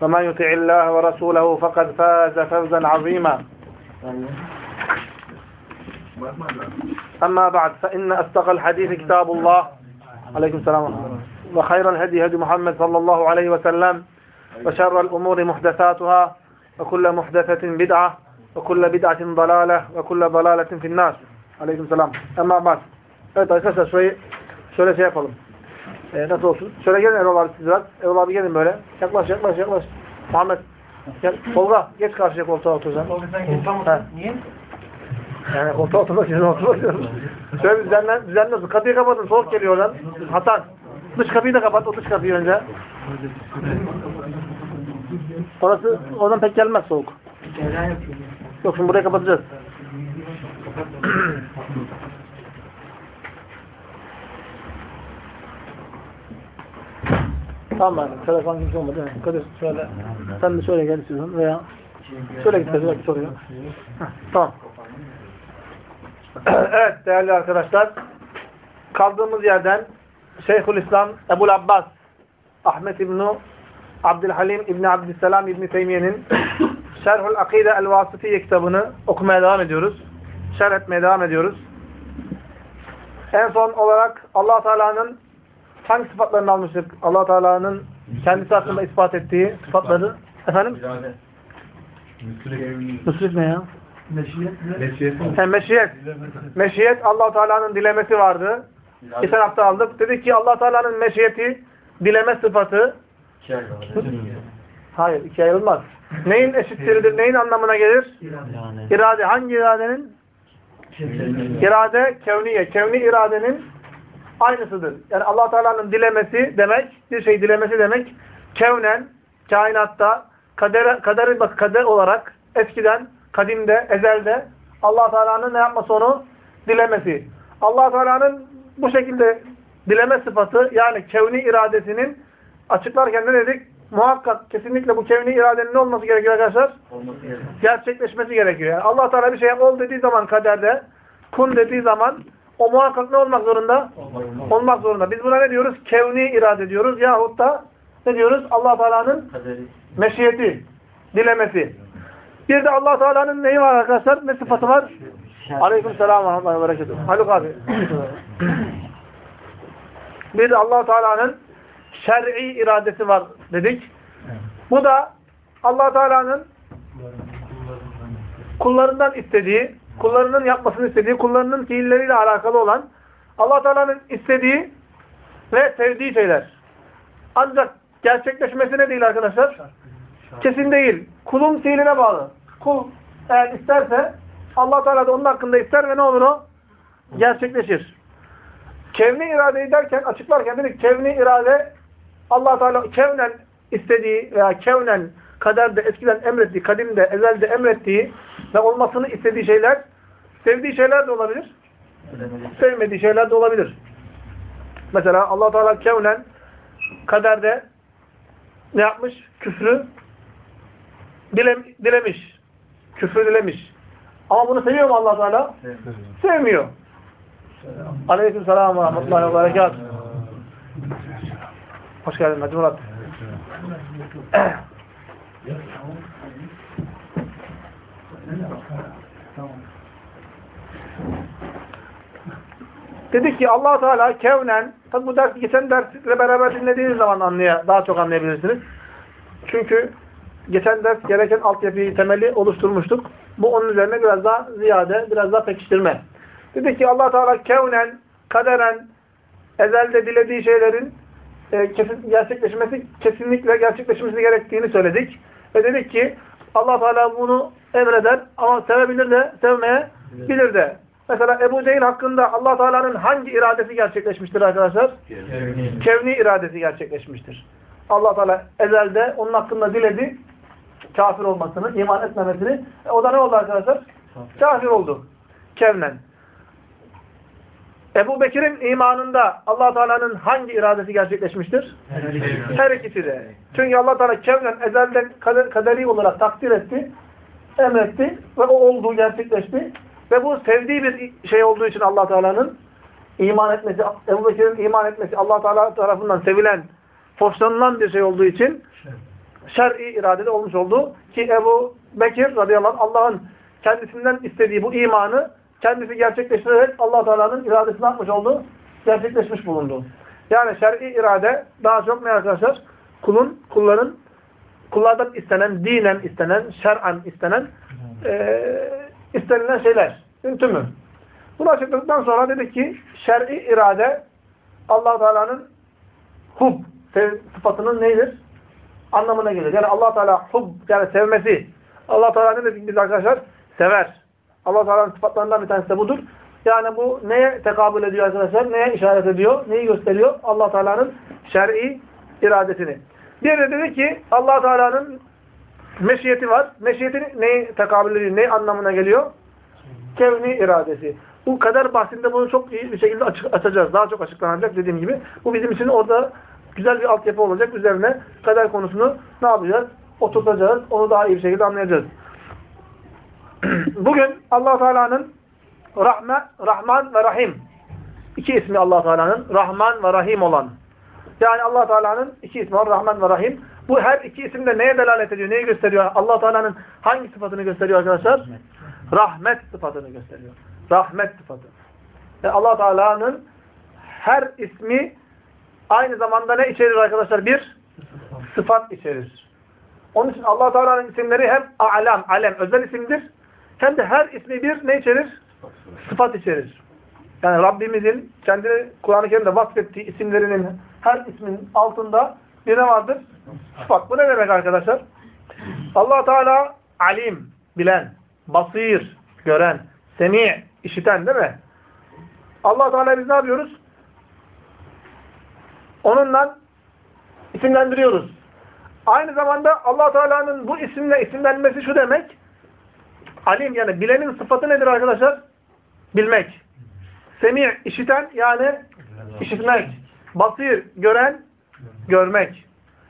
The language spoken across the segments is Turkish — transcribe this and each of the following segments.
ومن يطع الله ورسوله فقد فاز فوزا عظيما. أما بعد فإن أصدق الحديث كتاب الله. عليكم السلام. وخير الهدي هدي محمد صلى الله عليه وسلم. وشر الأمور محدثاتها. وكل محدثة بدعة. وكل بدعة ضلالة. وكل ضلالة في الناس. Aleyküm selam. Ama bak. Evet arkadaşlar şöyle, şöyle şey. Ee, nasıl olsun? Şöyle gelin Erol abi siz biraz. Erol abi gelin böyle. Yaklaş yaklaş yaklaş. Muhammed. Gel. Tolga geç karşıya koltuğa otur sen. Tolga sen geç olmasın. Niye? Yani koltuğa oturmak için için. Şöyle düzenlen, düzenli olsun. Kapıyı kapatın. Soğuk geliyor lan. Hasan. Dış kapıyı da kapat. O dış kapıyı önce. Orası oradan pek gelmez soğuk. Yok şimdi burayı kapatacağız. Tamam abi. Telefon kimse olmadı. değil mi? Kadir şöyle. Sen de şöyle gel istiyorsan veya şöyle git Kadir. Belki soruyor. Heh, Tamam. evet değerli arkadaşlar. Kaldığımız yerden Şeyhülislam Ebul Abbas Ahmet İbni Abdülhalim İbni Abdüsselam İbni Teymiye'nin Şerhül Akide El-Vasıtiye kitabını okumaya devam ediyoruz. Şerh etmeye devam ediyoruz. En son olarak allah Teala'nın hangi sıfatlarını almıştık? allah Teala'nın kendisi hakkında ispat ettiği sıfatları. Efendim? Müsrif ne ya? He, meşiyet. Meşiyet allah Teala'nın dilemesi vardı. Geçen hafta aldık. Dedik ki allah Teala'nın meşiyeti, dileme sıfatı Hayır, ikiye ayrılmaz. Neyin eşittiridir, neyin anlamına gelir? İrade. Hangi iradenin? İrade, kevniye. Kevni iradenin aynısıdır. Yani allah Teala'nın dilemesi demek, bir şey dilemesi demek, kevnen, kainatta, kader, kader, bak, kader olarak eskiden, kadimde, ezelde allah Teala'nın ne yapması onu? Dilemesi. allah Teala'nın bu şekilde dileme sıfatı, yani kevni iradesinin açıklarken ne dedik? Muhakkak kesinlikle bu kevni iradenin ne olması gerekiyor arkadaşlar? Gerçekleşmesi gerekiyor. Yani allah Teala bir şey ol dediği zaman kaderde, kun dediği zaman o muhakkak ne olmak zorunda? Olmak zorunda. Biz buna ne diyoruz? Kevni irade diyoruz. Yahut da ne diyoruz? allah Teala'nın meşiyeti, dilemesi. Bir de allah Teala'nın neyi var arkadaşlar? Ne sıfatı var? Aleyküm selam ve rahmetullahi ve berekatuhu. Haluk abi. Bir de allah Teala'nın şer'i iradesi var dedik. Bu da allah Teala'nın kullarından istediği, kullarının yapmasını istediği, kullarının fiilleriyle alakalı olan allah Teala'nın istediği ve sevdiği şeyler. Ancak gerçekleşmesi ne değil arkadaşlar? Kesin değil. Kulun fiiline bağlı. Kul eğer isterse allah Teala da onun hakkında ister ve ne olur o? Gerçekleşir. Kevni iradeyi derken, açıklarken dedik kevni irade allah Teala kevnen istediği veya kevnen kaderde eskiden emrettiği, kadimde, ezelde emrettiği ve olmasını istediği şeyler, sevdiği şeyler de olabilir. Sevmediği şeyler de olabilir. Mesela allah Teala kevnen kaderde ne yapmış? Küfrü dilem, dilemiş. Küfrü dilemiş. Ama bunu seviyor mu allah Teala? Sevmiyor. Aleyküm selam ve rahmetullahi ve berekat. Hoş geldin Hacı Murat. Dedik ki allah Teala kevnen, tabi bu ders geçen dersle beraber dinlediğiniz zaman anlaya, daha çok anlayabilirsiniz. Çünkü geçen ders gereken altyapıyı, temeli oluşturmuştuk. Bu onun üzerine biraz daha ziyade, biraz daha pekiştirme. Dedik ki allah Teala kevnen, kaderen, ezelde dilediği şeylerin e, kesin, gerçekleşmesi, kesinlikle gerçekleşmesi gerektiğini söyledik. Ve dedik ki allah Teala bunu emreder ama sevebilir de, sevmeye bilir de. Mesela Ebu Cehil hakkında allah Teala'nın hangi iradesi gerçekleşmiştir arkadaşlar? Kevni. Kevni iradesi gerçekleşmiştir. allah Teala ezelde onun hakkında diledi kafir olmasını, iman etmemesini. E, o da ne oldu arkadaşlar? Kafir oldu. Kevnen. Ebu Bekir'in imanında allah Teala'nın hangi iradesi gerçekleşmiştir? Her ikisi de. Çünkü allah Teala kevnen ezelden kader, kaderi olarak takdir etti, emretti ve o olduğu gerçekleşti. Ve bu sevdiği bir şey olduğu için allah Teala'nın iman etmesi, Ebu Bekir'in iman etmesi allah Teala tarafından sevilen, hoşlanılan bir şey olduğu için şer'i iradede olmuş oldu. Ki Ebu Bekir radıyallahu anh Allah'ın kendisinden istediği bu imanı kendisi gerçekleştirerek allah Teala'nın iradesini yapmış oldu. Gerçekleşmiş bulundu. Yani şer'i irade daha çok ne arkadaşlar? Kulun, kulların, kullardan istenen, dinen istenen, şer'an istenen e, istenilen şeyler. Tümü. Bunu açıkladıktan sonra dedik ki şer'i irade allah Teala'nın hub sıfatının neydir? Anlamına gelir. Yani allah Teala hub yani sevmesi. allah Teala ne dedik biz arkadaşlar? Sever. allah Teala'nın sıfatlarından bir tanesi de budur. Yani bu neye tekabül ediyor arkadaşlar? Neye işaret ediyor? Neyi gösteriyor? allah Teala'nın şer'i iradesini. Bir de dedi ki allah Teala'nın meşiyeti var. Meşiyeti neyi tekabül ediyor? Ne anlamına geliyor? Kevni iradesi. Bu kader bahsinde bunu çok iyi bir şekilde açık, açacağız. Daha çok açıklanacak dediğim gibi. Bu bizim için orada güzel bir altyapı olacak. Üzerine kader konusunu ne yapacağız? Oturtacağız. Onu daha iyi bir şekilde anlayacağız. Bugün allah Teala'nın Rahme, Rahman ve Rahim iki ismi allah Teala'nın Rahman ve Rahim olan. Yani allah Teala'nın iki ismi var. Rahman ve Rahim. Bu her iki isim de neye delalet ediyor? Neyi gösteriyor? allah Teala'nın hangi sıfatını gösteriyor arkadaşlar? Rahmet sıfatını gösteriyor. Rahmet sıfatı. Yani allah Teala'nın her ismi aynı zamanda ne içerir arkadaşlar? Bir sıfat içerir. Onun için allah Teala'nın isimleri hem alam, alem, özel isimdir. Hem de her ismi bir ne içerir? Sıfat içerir. Yani Rabbimizin kendini Kur'an-ı Kerim'de vasfettiği isimlerinin her ismin altında bir ne vardır? Sıfat. Bu ne demek arkadaşlar? allah Teala alim, bilen, basir, gören, semi, işiten değil mi? allah Teala biz ne yapıyoruz? Onunla isimlendiriyoruz. Aynı zamanda allah Teala'nın bu isimle isimlenmesi şu demek. Alim yani bilenin sıfatı nedir arkadaşlar? Bilmek. Semi, işiten yani işitmek. Basir, gören, görmek.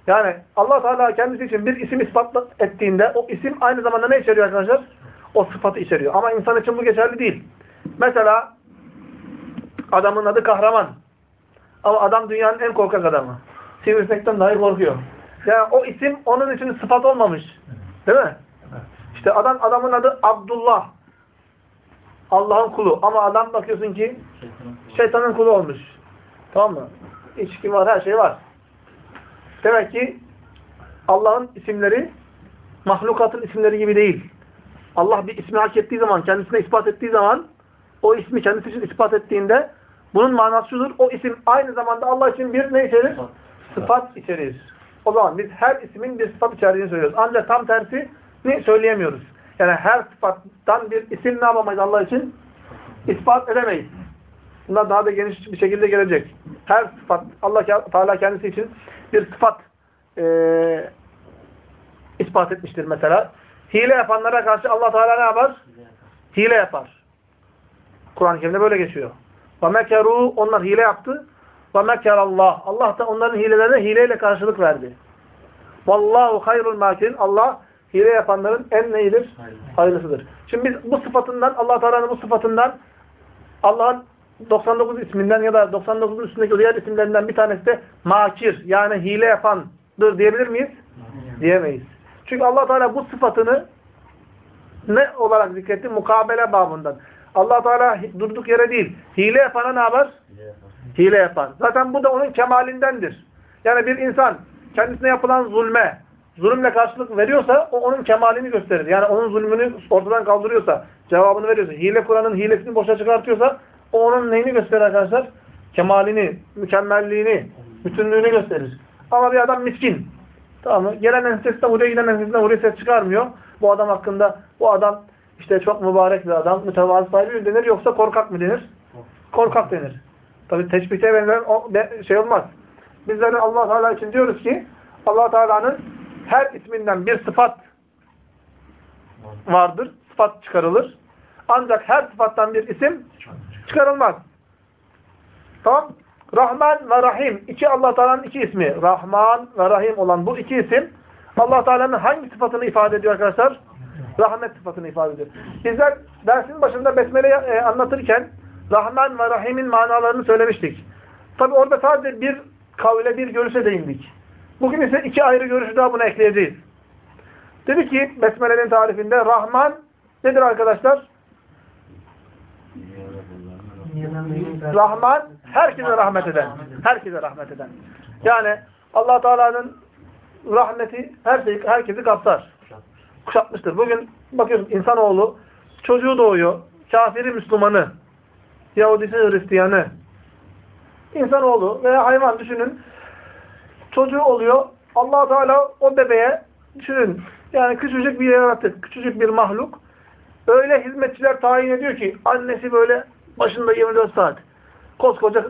Yani allah Teala kendisi için bir isim ispat ettiğinde o isim aynı zamanda ne içeriyor arkadaşlar? O sıfatı içeriyor. Ama insan için bu geçerli değil. Mesela adamın adı kahraman. Ama adam dünyanın en korkak adamı. Sivrisinekten dahi korkuyor. Yani o isim onun için sıfat olmamış. Değil mi? İşte adam adamın adı Abdullah. Allah'ın kulu. Ama adam bakıyorsun ki şeytanın kulu olmuş. Tamam mı? İçki var, her şey var. Demek ki Allah'ın isimleri mahlukatın isimleri gibi değil. Allah bir ismi hak ettiği zaman, kendisine ispat ettiği zaman o ismi kendisi için ispat ettiğinde bunun manası şudur. O isim aynı zamanda Allah için bir ne içerir? Sıfat içerir. O zaman biz her ismin bir sıfat içerdiğini söylüyoruz. Ancak tam tersi ne söyleyemiyoruz. Yani her sıfattan bir isim ne yapamayız Allah için? İspat edemeyiz. Bunlar daha da geniş bir şekilde gelecek. Her sıfat, Allah Teala kendisi için bir sıfat e, ispat etmiştir mesela. Hile yapanlara karşı Allah Teala ne yapar? Hile yapar. Kur'an-ı Kerim'de böyle geçiyor. Ve mekeru onlar hile yaptı. Ve mekerallah. Allah Allah da onların hilelerine hileyle karşılık verdi. Vallahu hayrul makirin. Allah hile yapanların en neyidir? Hayırlısıdır. Şimdi biz bu sıfatından, Allah Teala'nın bu sıfatından Allah'ın 99 isminden ya da 99 üstündeki diğer isimlerinden bir tanesi de makir yani hile yapandır diyebilir miyiz? Diyemeyiz. Çünkü Allah Teala bu sıfatını ne olarak zikretti? Mukabele babından. Allah Teala durduk yere değil. Hile yapana ne yapar? Hile yapar. Zaten bu da onun kemalindendir. Yani bir insan kendisine yapılan zulme, zulümle karşılık veriyorsa o onun kemalini gösterir. Yani onun zulmünü ortadan kaldırıyorsa, cevabını veriyorsa, hile Kur'an'ın hilesini boşa çıkartıyorsa o onun neyini gösterir arkadaşlar? Kemalini, mükemmelliğini, bütünlüğünü gösterir. Ama bir adam miskin. Tamam mı? Gelen ensesinden oraya giden ensesinden oraya ses çıkarmıyor. Bu adam hakkında, bu adam işte çok mübarek bir adam, mütevazı sahibi mi denir yoksa korkak mı denir? Korkak denir. Tabi teşbihte benzer şey olmaz. Bizler Allah Teala için diyoruz ki Allah Teala'nın her isminden bir sıfat vardır. Sıfat çıkarılır. Ancak her sıfattan bir isim çıkarılmaz. Tamam? Rahman ve Rahim. iki Allah Teala'nın iki ismi. Rahman ve Rahim olan bu iki isim Allah Teala'nın hangi sıfatını ifade ediyor arkadaşlar? Rahmet sıfatını ifade ediyor. Bizler dersin başında Besmele'yi e, anlatırken Rahman ve Rahim'in manalarını söylemiştik. Tabi orada sadece bir kavle, bir görüşe değindik. Bugün ise iki ayrı görüşü daha buna ekleyeceğiz. Dedi ki Besmele'nin tarifinde Rahman nedir arkadaşlar? Rahman herkese rahmet eden. Herkese rahmet eden. Yani Allah Teala'nın rahmeti her şeyi, herkesi kapsar. Kuşatmıştır. Bugün bakıyoruz insanoğlu çocuğu doğuyor. Kafiri Müslümanı, Yahudisi Hristiyanı, insanoğlu veya hayvan düşünün. Çocuğu oluyor. allah Teala o bebeğe düşünün. Yani küçücük bir yaratık, küçücük bir mahluk. Öyle hizmetçiler tayin ediyor ki annesi böyle başında 24 saat. Koskoca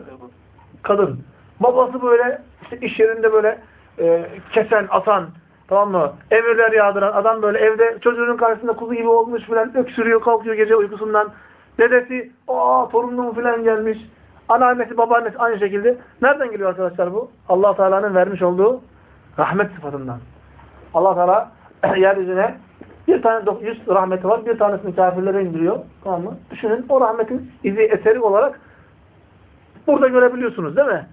kadın. Babası böyle işte iş yerinde böyle e, kesen, atan, tamam mı? Emirler yağdıran adam böyle evde çocuğunun karşısında kuzu gibi olmuş filan öksürüyor, kalkıyor gece uykusundan. Dedesi, aa torunum filan gelmiş. Anneannesi, babaannesi aynı şekilde. Nereden geliyor arkadaşlar bu? allah Teala'nın vermiş olduğu rahmet sıfatından. allah Teala yeryüzüne bir tane yüz rahmeti var. Bir tanesini kafirlere indiriyor. Tamam mı? Düşünün o rahmetin izi eseri olarak burada görebiliyorsunuz değil mi?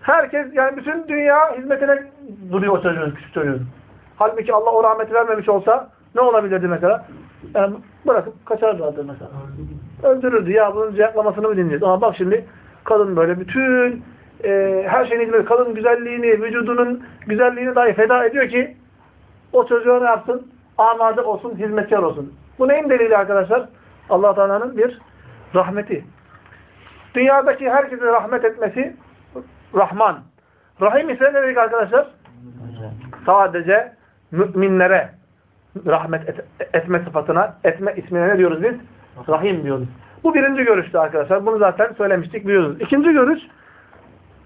Herkes yani bütün dünya hizmetine duruyor o çocuğun, küçük çocuğun. Halbuki Allah o rahmeti vermemiş olsa ne olabilirdi mesela? Yani bırakıp kaçarlardı mesela. Öldürürdü. Ya bunun cevaplamasını mı dinleyeceğiz? Ama bak şimdi kadın böyle bütün e, her şeyini böyle kadın güzelliğini, vücudunun güzelliğini dahi feda ediyor ki o çocuğa ne yapsın? Amade olsun, hizmetkar olsun. Bu neyin delili arkadaşlar? allah Teala'nın bir rahmeti. Dünyadaki herkese rahmet etmesi Rahman. Rahim ise ne dedik arkadaşlar? Sadece müminlere rahmet et, etme sıfatına, etme ismine ne diyoruz biz? Rahim diyoruz. Bu birinci görüştü arkadaşlar. Bunu zaten söylemiştik, biliyoruz. İkinci görüş,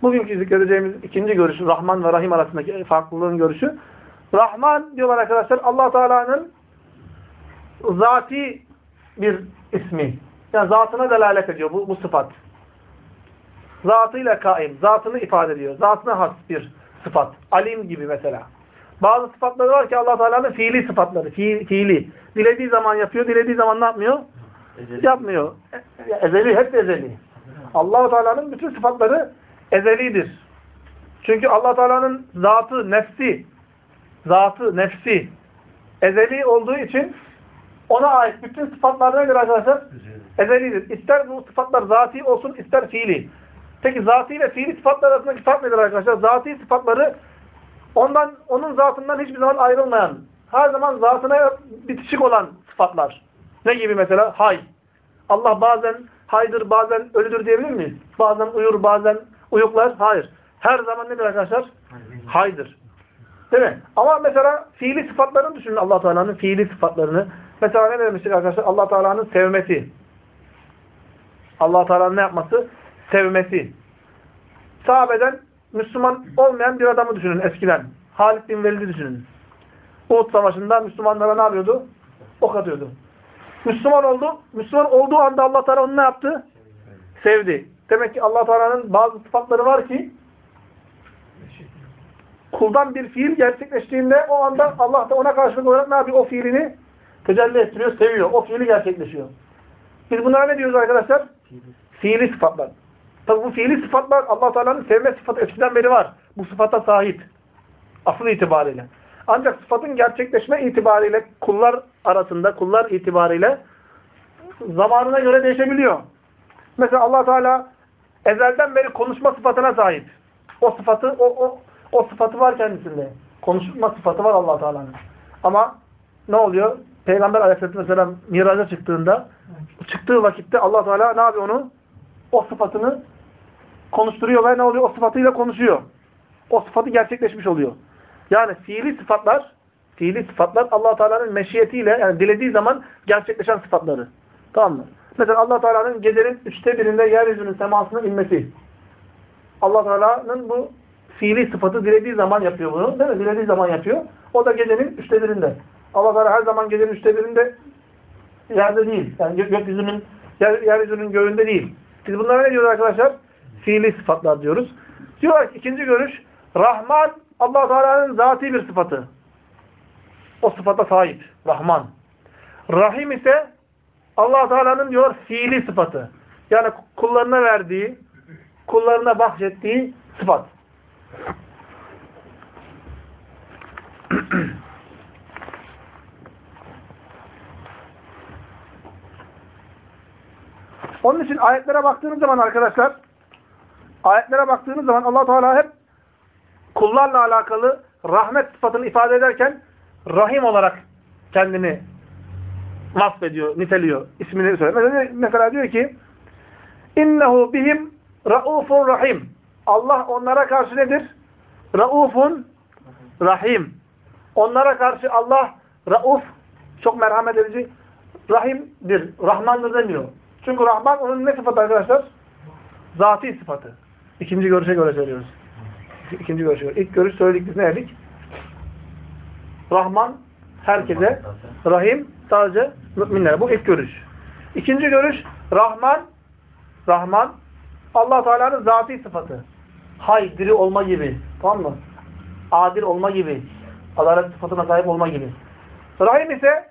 bugünkü zikredeceğimiz ikinci görüş, Rahman ve Rahim arasındaki farklılığın görüşü. Rahman diyorlar arkadaşlar, allah Teala'nın zati bir ismi. Yani zatına delalet ediyor bu, bu sıfat. Zatıyla kaim, zatını ifade ediyor. Zatına has bir sıfat. Alim gibi mesela. Bazı sıfatları var ki allah Teala'nın fiili sıfatları. Fi, fiili. Dilediği zaman yapıyor, dilediği zaman ne yapmıyor? Ezeli. Yapmıyor. Ezeli, hep ezeli. allah Teala'nın bütün sıfatları ezelidir. Çünkü allah Teala'nın zatı, nefsi, zatı, nefsi ezeli olduğu için ona ait bütün sıfatlar nedir arkadaşlar? Ezelidir. İster bu sıfatlar zati olsun, ister fiili. Peki zati ile fiili sıfatlar arasındaki fark nedir arkadaşlar? Zati sıfatları ondan onun zatından hiçbir zaman ayrılmayan, her zaman zatına bitişik olan sıfatlar. Ne gibi mesela? Hay. Allah bazen haydır, bazen ölüdür diyebilir miyiz? Bazen uyur, bazen uyuklar. Hayır. Her zaman nedir arkadaşlar? Haydır. Değil mi? Ama mesela fiili sıfatlarını düşünün allah Teala'nın fiili sıfatlarını. Mesela ne demiştik arkadaşlar? allah Teala'nın sevmesi. allah Teala'nın ne yapması? Sevmesi. Sahabeden Müslüman olmayan bir adamı düşünün eskiden. Halid bin Velid'i düşünün. Uhud Savaşı'nda Müslümanlara ne yapıyordu? Ok atıyordu. Müslüman oldu. Müslüman olduğu anda Allah Teala onu ne yaptı? Sevdi. Demek ki Allah Teala'nın bazı sıfatları var ki kuldan bir fiil gerçekleştiğinde o anda Allah da ona karşılık olarak ne yapıyor? O fiilini tecelli ettiriyor, seviyor. O fiili gerçekleşiyor. Biz bunlara ne diyoruz arkadaşlar? Fiili sıfatlar. Tabi bu fiili sıfatlar allah Teala'nın sevme sıfatı eskiden beri var. Bu sıfata sahip. Asıl itibariyle. Ancak sıfatın gerçekleşme itibariyle kullar arasında, kullar itibariyle zamanına göre değişebiliyor. Mesela allah Teala ezelden beri konuşma sıfatına sahip. O sıfatı, o, o, o sıfatı var kendisinde. Konuşma sıfatı var allah Teala'nın. Ama ne oluyor? Peygamber aleyhisselatü vesselam miraca çıktığında, çıktığı vakitte allah Teala ne yapıyor onu? O sıfatını konuşturuyor ve ne oluyor? O sıfatıyla konuşuyor. O sıfatı gerçekleşmiş oluyor. Yani fiili sıfatlar fiili sıfatlar allah Teala'nın meşiyetiyle yani dilediği zaman gerçekleşen sıfatları. Tamam mı? Mesela allah Teala'nın gecenin üçte birinde yeryüzünün semasına inmesi. allah Teala'nın bu fiili sıfatı dilediği zaman yapıyor bunu. Değil mi? Dilediği zaman yapıyor. O da gecenin üçte birinde. Allah Teala her zaman gecenin üçte birinde yerde değil. Yani gök, gökyüzünün, yer, yeryüzünün göğünde değil. Biz bunlara ne diyoruz arkadaşlar? Fiili sıfatlar diyoruz. Diyorlar ki ikinci görüş, Rahman allah Teala'nın zati bir sıfatı. O sıfata sahip. Rahman. Rahim ise allah Teala'nın diyor fiili sıfatı. Yani kullarına verdiği, kullarına bahşettiği sıfat. Onun için ayetlere baktığınız zaman arkadaşlar ayetlere baktığınız zaman allah Teala hep kullarla alakalı rahmet sıfatını ifade ederken rahim olarak kendini vasfediyor, niteliyor. ismini söylüyor. Mesela, mesela diyor ki innehu bihim raufun rahim. Allah onlara karşı nedir? Raufun rahim. Onlara karşı Allah rauf çok merhamet edici rahimdir. Rahmandır demiyor. Çünkü Rahman onun ne sıfatı arkadaşlar? Zati sıfatı. İkinci görüşe göre söylüyoruz. İkinci görüşe göre. İlk görüş söyledik biz ne dedik? Rahman herkese, Rahim sadece müminlere. Bu ilk görüş. İkinci görüş Rahman Rahman Allah Teala'nın zati sıfatı. Hay, diri olma gibi. Tamam mı? Adil olma gibi. Adalet sıfatına sahip olma gibi. Rahim ise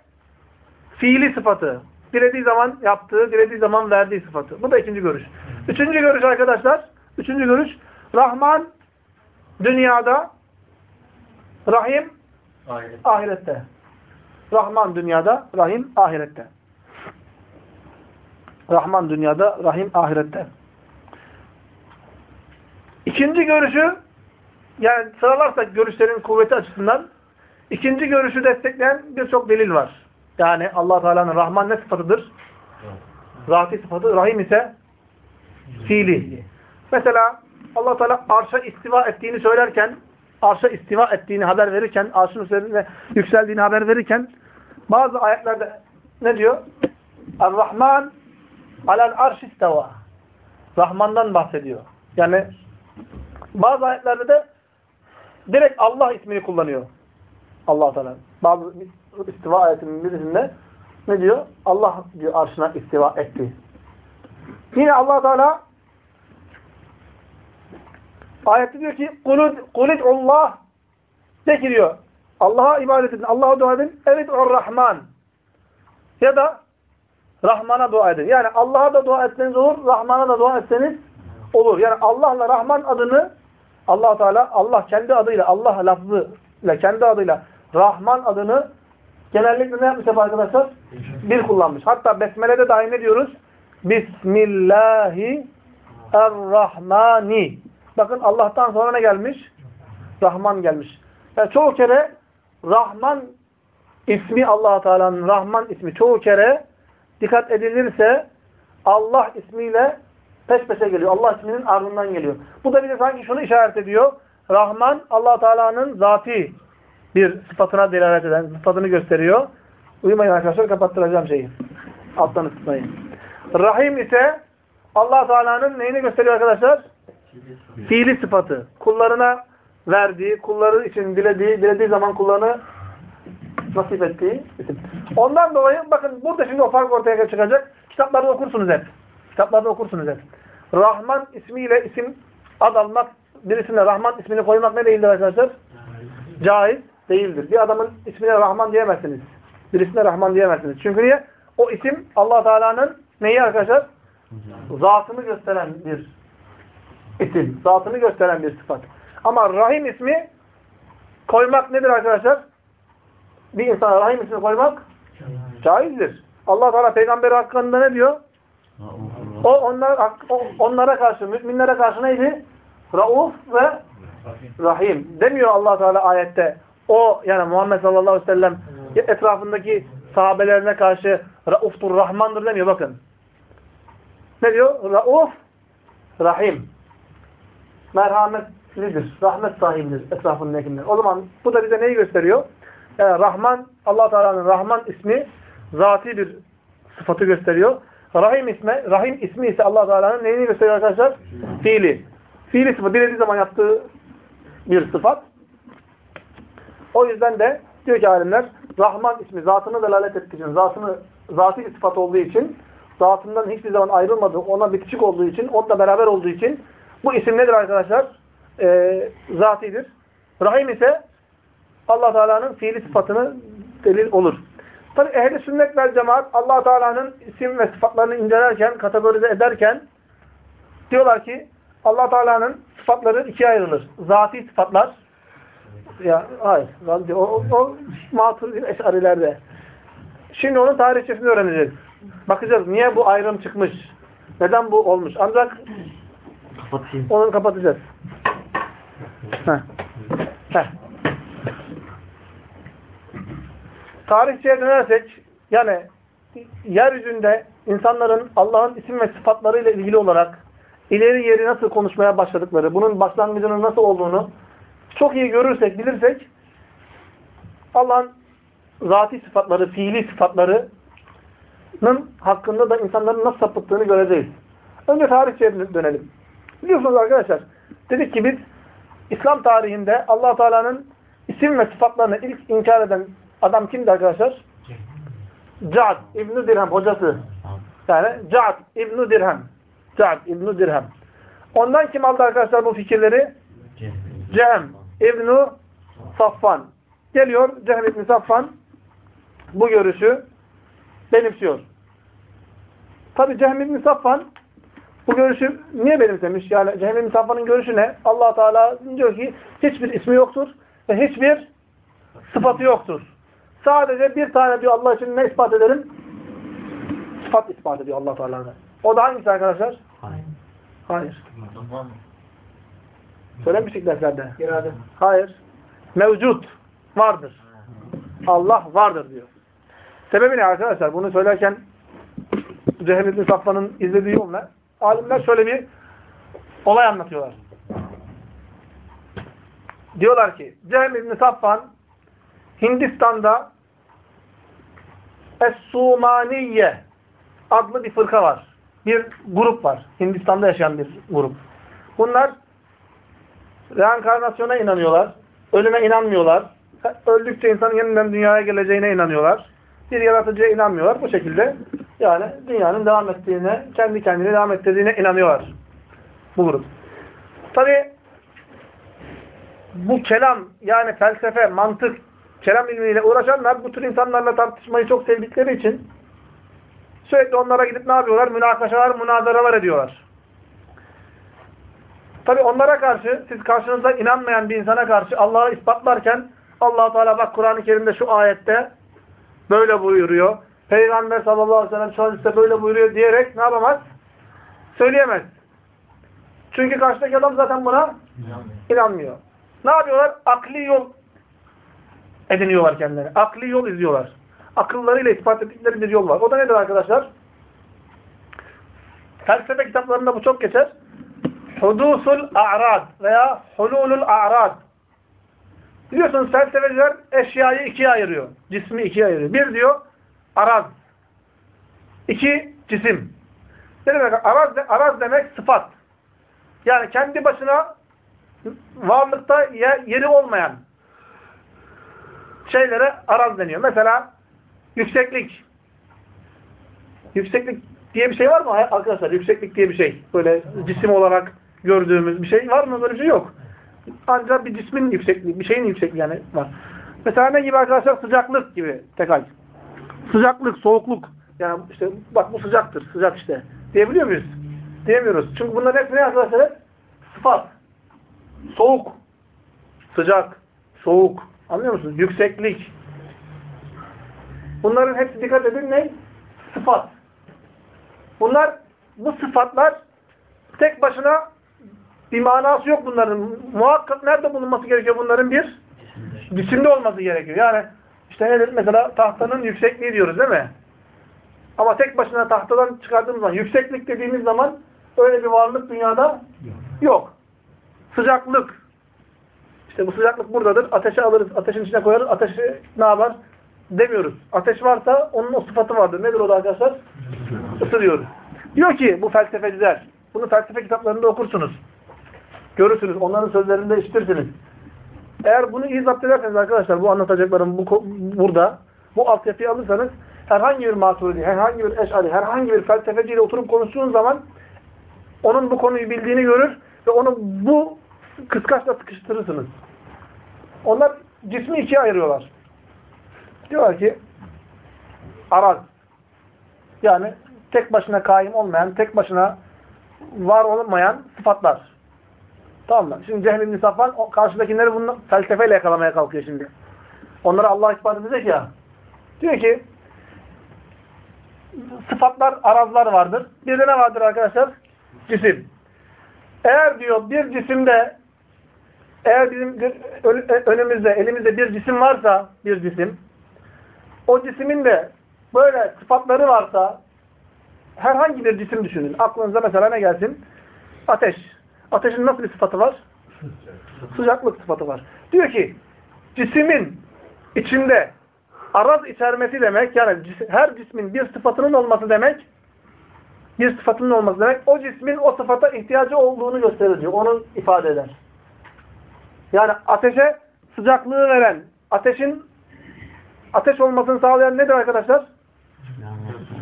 fiili sıfatı. Dilediği zaman yaptığı, dilediği zaman verdiği sıfatı. Bu da ikinci görüş. Üçüncü görüş arkadaşlar. Üçüncü görüş. Rahman dünyada, Rahim Ahiret. ahirette. Rahman dünyada, Rahim ahirette. Rahman dünyada, Rahim ahirette. İkinci görüşü, yani sıralarsak görüşlerin kuvveti açısından, ikinci görüşü destekleyen birçok delil var. Yani allah Teala'nın Rahman ne sıfatıdır? Zati sıfatı. Rahim ise fiili. Mesela allah Teala arşa istiva ettiğini söylerken, arşa istiva ettiğini haber verirken, arşın üzerine yükseldiğini haber verirken, bazı ayetlerde ne diyor? Er-Rahman alel arş isteva. Rahman'dan bahsediyor. Yani bazı ayetlerde de direkt Allah ismini kullanıyor. allah Teala. Bazı istiva ayetinin birisinde ne diyor? Allah diyor arşına istiva etti. Yine allah Teala ayette diyor ki kulit Allah de ki diyor Allah'a ibadet edin, Allah'a dua edin. Evet o Rahman. Ya da Rahman'a dua edin. Yani Allah'a da dua etseniz olur, Rahman'a da dua etseniz olur. Yani Allah'la Rahman adını allah Teala Allah kendi adıyla, Allah lafzıyla, kendi adıyla Rahman adını genellikle ne yapmış hep arkadaşlar? Bir kullanmış. Hatta Besmele'de dahi ne diyoruz? Bismillahi Er-Rahmani. Bakın Allah'tan sonra ne gelmiş? Rahman gelmiş. Yani çoğu kere Rahman ismi allah Teala'nın Rahman ismi çoğu kere dikkat edilirse Allah ismiyle peş peşe geliyor. Allah isminin ardından geliyor. Bu da bize sanki şunu işaret ediyor. Rahman allah Teala'nın zati bir sıfatına delalet eden, sıfatını gösteriyor. Uyumayın arkadaşlar kapattıracağım şeyi. Alttan ısıtmayın. Rahim ise allah Teala'nın neyini gösteriyor arkadaşlar? Fiili sıfatı. Kullarına verdiği, kulları için dilediği, dilediği zaman kullarını nasip ettiği isim. Ondan dolayı bakın burada şimdi o fark ortaya çıkacak. Kitaplarda okursunuz hep. Kitaplarda okursunuz hep. Rahman ismiyle isim ad almak, birisine Rahman ismini koymak ne değildir arkadaşlar? Caiz değildir. Bir adamın ismine Rahman diyemezsiniz. Birisine Rahman diyemezsiniz. Çünkü niye? O isim allah Teala'nın neyi arkadaşlar? Zatını gösteren bir isim. Zatını gösteren bir sıfat. Ama Rahim ismi koymak nedir arkadaşlar? Bir insana Rahim ismi koymak caizdir. Allah Teala peygamber hakkında ne diyor? O onlar o, onlara karşı, müminlere karşı neydi? Rauf ve Rahim. Demiyor Allah Teala ayette. O yani Muhammed sallallahu aleyhi ve sellem etrafındaki sahabelerine karşı Rauftur, Rahmandır demiyor bakın. Ne diyor? Rauf, Rahim. Merhametlidir, rahmet sahibidir etrafındakiler. O zaman bu da bize neyi gösteriyor? Yani Rahman, allah Teala'nın Rahman ismi zati bir sıfatı gösteriyor. Rahim ismi, Rahim ismi ise allah Teala'nın neyini gösteriyor arkadaşlar? Fiili. Fiili sıfat, dilediği zaman yaptığı bir sıfat. O yüzden de Diyor ki alimler, Rahman ismi zatını delalet ettiği için, zatını, zatı sıfat olduğu için, zatından hiçbir zaman ayrılmadığı, ona bitişik olduğu için, onunla beraber olduğu için bu isim nedir arkadaşlar? Ee, zatidir. Rahim ise allah Teala'nın fiili sıfatını delil olur. Tabi ehli sünnet vel cemaat allah Teala'nın isim ve sıfatlarını incelerken, kategorize ederken diyorlar ki allah Teala'nın sıfatları ikiye ayrılır. Zati sıfatlar ya hayır. O, o, o matur eşarilerde. Şimdi onun tarihçesini öğreneceğiz. Bakacağız niye bu ayrım çıkmış. Neden bu olmuş. Ancak Kapatayım. onu kapatacağız. Heh. Heh. Tarihçeye dönersek yani yeryüzünde insanların Allah'ın isim ve sıfatlarıyla ilgili olarak ileri yeri nasıl konuşmaya başladıkları, bunun başlangıcının nasıl olduğunu çok iyi görürsek, bilirsek Allah'ın zati sıfatları, fiili sıfatlarının hakkında da insanların nasıl sapıttığını göreceğiz. Önce tarihçeye dönelim. Biliyorsunuz arkadaşlar, dedik ki biz İslam tarihinde allah Teala'nın isim ve sıfatlarını ilk inkar eden adam kimdi arkadaşlar? Ca'd İbn-i Dirhem hocası. Yani Ca'd İbn-i Dirhem. Ca'd İbn-i Dirhem. Ondan kim aldı arkadaşlar bu fikirleri? Cehm İbn-i Safvan. Geliyor Cehm İbn-i Safvan bu görüşü benimsiyor. Tabi Cehm İbn-i Safvan bu görüşü niye benimsemiş? Yani Cehm İbn-i Safvan'ın görüşü ne? allah Teala diyor ki hiçbir ismi yoktur ve hiçbir sıfatı yoktur. Sadece bir tane diyor Allah için ne ispat edelim? Sıfat ispat ediyor allah Teala'na. O da hangisi arkadaşlar? Hayır. Hayır. Söylemiştik derslerde. İrade. Hayır. Mevcut. Vardır. Allah vardır diyor. Sebebi ne arkadaşlar? Bunu söylerken Cehem İbn Safvan'ın izlediği yol ne? Alimler şöyle bir olay anlatıyorlar. Diyorlar ki Cehem İbn Safvan Hindistan'da Es-Sumaniye adlı bir fırka var. Bir grup var. Hindistan'da yaşayan bir grup. Bunlar reenkarnasyona inanıyorlar. Ölüme inanmıyorlar. Öldükçe insanın yeniden dünyaya geleceğine inanıyorlar. Bir yaratıcıya inanmıyorlar. Bu şekilde yani dünyanın devam ettiğine, kendi kendine devam ettirdiğine inanıyorlar. Bu grup. Tabi bu kelam yani felsefe, mantık, kelam ilmiyle uğraşanlar bu tür insanlarla tartışmayı çok sevdikleri için sürekli onlara gidip ne yapıyorlar? Münakaşalar, münazaralar ediyorlar. Tabi onlara karşı, siz karşınızda inanmayan bir insana karşı Allah'ı ispatlarken allah Teala bak Kur'an-ı Kerim'de şu ayette böyle buyuruyor. Peygamber sallallahu aleyhi ve sellem şu hadiste böyle buyuruyor diyerek ne yapamaz? Söyleyemez. Çünkü karşıdaki adam zaten buna inanmıyor. Ne yapıyorlar? Akli yol ediniyorlar kendilerine. Akli yol izliyorlar. Akıllarıyla ispat ettikleri bir yol var. O da nedir arkadaşlar? Felsefe kitaplarında bu çok geçer. Hudusul a'rad veya hululul a'rad. Biliyorsunuz felsefeciler eşyayı ikiye ayırıyor. Cismi ikiye ayırıyor. Bir diyor araz. İki cisim. Ne demek? Araz, araz demek sıfat. Yani kendi başına varlıkta yeri olmayan şeylere araz deniyor. Mesela yükseklik. Yükseklik diye bir şey var mı arkadaşlar? Yükseklik diye bir şey. Böyle cisim olarak gördüğümüz bir şey var mı? Böyle bir şey yok. Ancak bir cismin yüksekliği, bir şeyin yüksekliği yani var. Mesela ne gibi arkadaşlar? Sıcaklık gibi tekay. Sıcaklık, soğukluk. Yani işte bak bu sıcaktır, sıcak işte. Diyebiliyor muyuz? Diyemiyoruz. Çünkü bunların hepsi ne arkadaşlar? Sıfat. Soğuk. Sıcak. Soğuk. Anlıyor musunuz? Yükseklik. Bunların hepsi dikkat edin ne? Sıfat. Bunlar, bu sıfatlar tek başına bir manası yok bunların. Muhakkak nerede bulunması gerekiyor bunların? Bir, cisimde olması gerekiyor. Yani işte nedir? Mesela tahtanın yüksekliği diyoruz değil mi? Ama tek başına tahtadan çıkardığımız zaman, yükseklik dediğimiz zaman öyle bir varlık dünyada yok. Sıcaklık. İşte bu sıcaklık buradadır. Ateşe alırız, ateşin içine koyarız. Ateşi ne yapar? Demiyoruz. Ateş varsa onun o sıfatı vardır. Nedir o da arkadaşlar? Isı. Diyor ki bu felsefeciler, bunu felsefe kitaplarında okursunuz. Görürsünüz. Onların sözlerinde işitirsiniz. Eğer bunu iyi ederseniz arkadaşlar bu anlatacaklarım bu, burada bu altyapıyı alırsanız herhangi bir maturidi, herhangi bir eşari, herhangi bir felsefeciyle oturup konuştuğunuz zaman onun bu konuyu bildiğini görür ve onu bu kıskaçla sıkıştırırsınız. Onlar cismi ikiye ayırıyorlar. Diyorlar ki araz yani tek başına kaim olmayan, tek başına var olmayan sıfatlar. Tamam mı? Şimdi Cehl ibn Safvan karşıdakileri bunu felsefeyle yakalamaya kalkıyor şimdi. Onlara Allah ispat edecek ya. Diyor ki sıfatlar, arazlar vardır. Bir de ne vardır arkadaşlar? Cisim. Eğer diyor bir cisimde eğer bizim önümüzde, elimizde bir cisim varsa, bir cisim, o cismin de böyle sıfatları varsa, herhangi bir cisim düşünün. Aklınıza mesela ne gelsin? Ateş. Ateşin nasıl bir sıfatı var? Sıcaklık sıfatı var. Diyor ki, cismin içinde araz içermesi demek, yani her cismin bir sıfatının olması demek, bir sıfatının olması demek, o cismin o sıfata ihtiyacı olduğunu gösterir diyor. Onu ifade eder. Yani ateşe sıcaklığı veren, ateşin ateş olmasını sağlayan nedir arkadaşlar?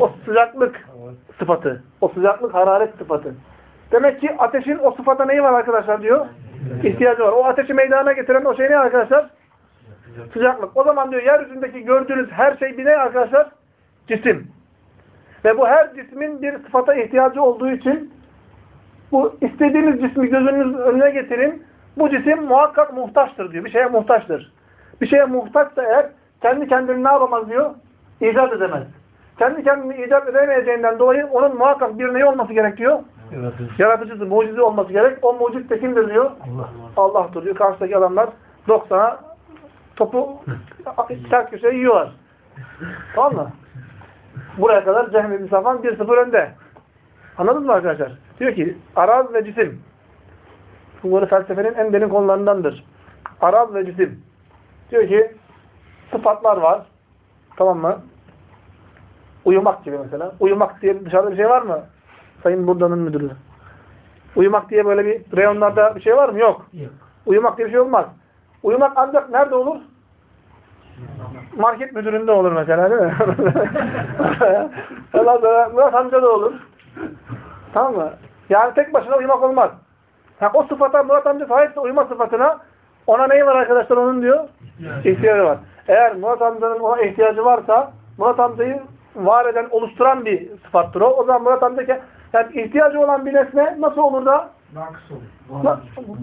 O sıcaklık sıfatı. O sıcaklık hararet sıfatı. Demek ki ateşin o sıfata neyi var arkadaşlar diyor? İhtiyacı var. O ateşi meydana getiren o şey ne arkadaşlar? Sıcaklık. O zaman diyor yeryüzündeki gördüğünüz her şey bir ne arkadaşlar? Cisim. Ve bu her cismin bir sıfata ihtiyacı olduğu için bu istediğiniz cismi gözünüzün önüne getirin. Bu cisim muhakkak muhtaçtır diyor. Bir şeye muhtaçtır. Bir şeye muhtaçsa eğer kendi kendini ne yapamaz diyor? İcat edemez. Kendi kendini icat edemeyeceğinden dolayı onun muhakkak bir neyi olması gerekiyor? Yaratıcı. Yaratıcısı, mucize olması gerek. O mucit de kimdir diyor? Allah. Allah'tır diyor. Karşıdaki adamlar 90'a topu ters köşeye yiyorlar. Tamam mı? Buraya kadar Cehm ibn Safan 1-0 önde. Anladınız mı arkadaşlar? Diyor ki araz ve cisim. Bunları felsefenin en derin konularındandır. Araz ve cisim. Diyor ki sıfatlar var. Tamam mı? Uyumak gibi mesela. Uyumak diye dışarıda bir şey var mı? Sayın Burda'nın müdürü. Uyumak diye böyle bir reyonlarda bir şey var mı? Yok. Yok. Uyumak diye bir şey olmaz. Uyumak ancak nerede olur? Market müdüründe olur mesela değil mi? Ondan sonra Murat amca da olur. Tamam mı? Yani tek başına uyumak olmaz. Ha, o sıfata Murat amca sahipse uyuma sıfatına ona neyi var arkadaşlar onun diyor? İhtiyacı var. Eğer Murat amcanın ona ihtiyacı varsa Murat amcayı var eden, oluşturan bir sıfattır o. O zaman Murat amca yani ihtiyacı olan bir nesne nasıl olur da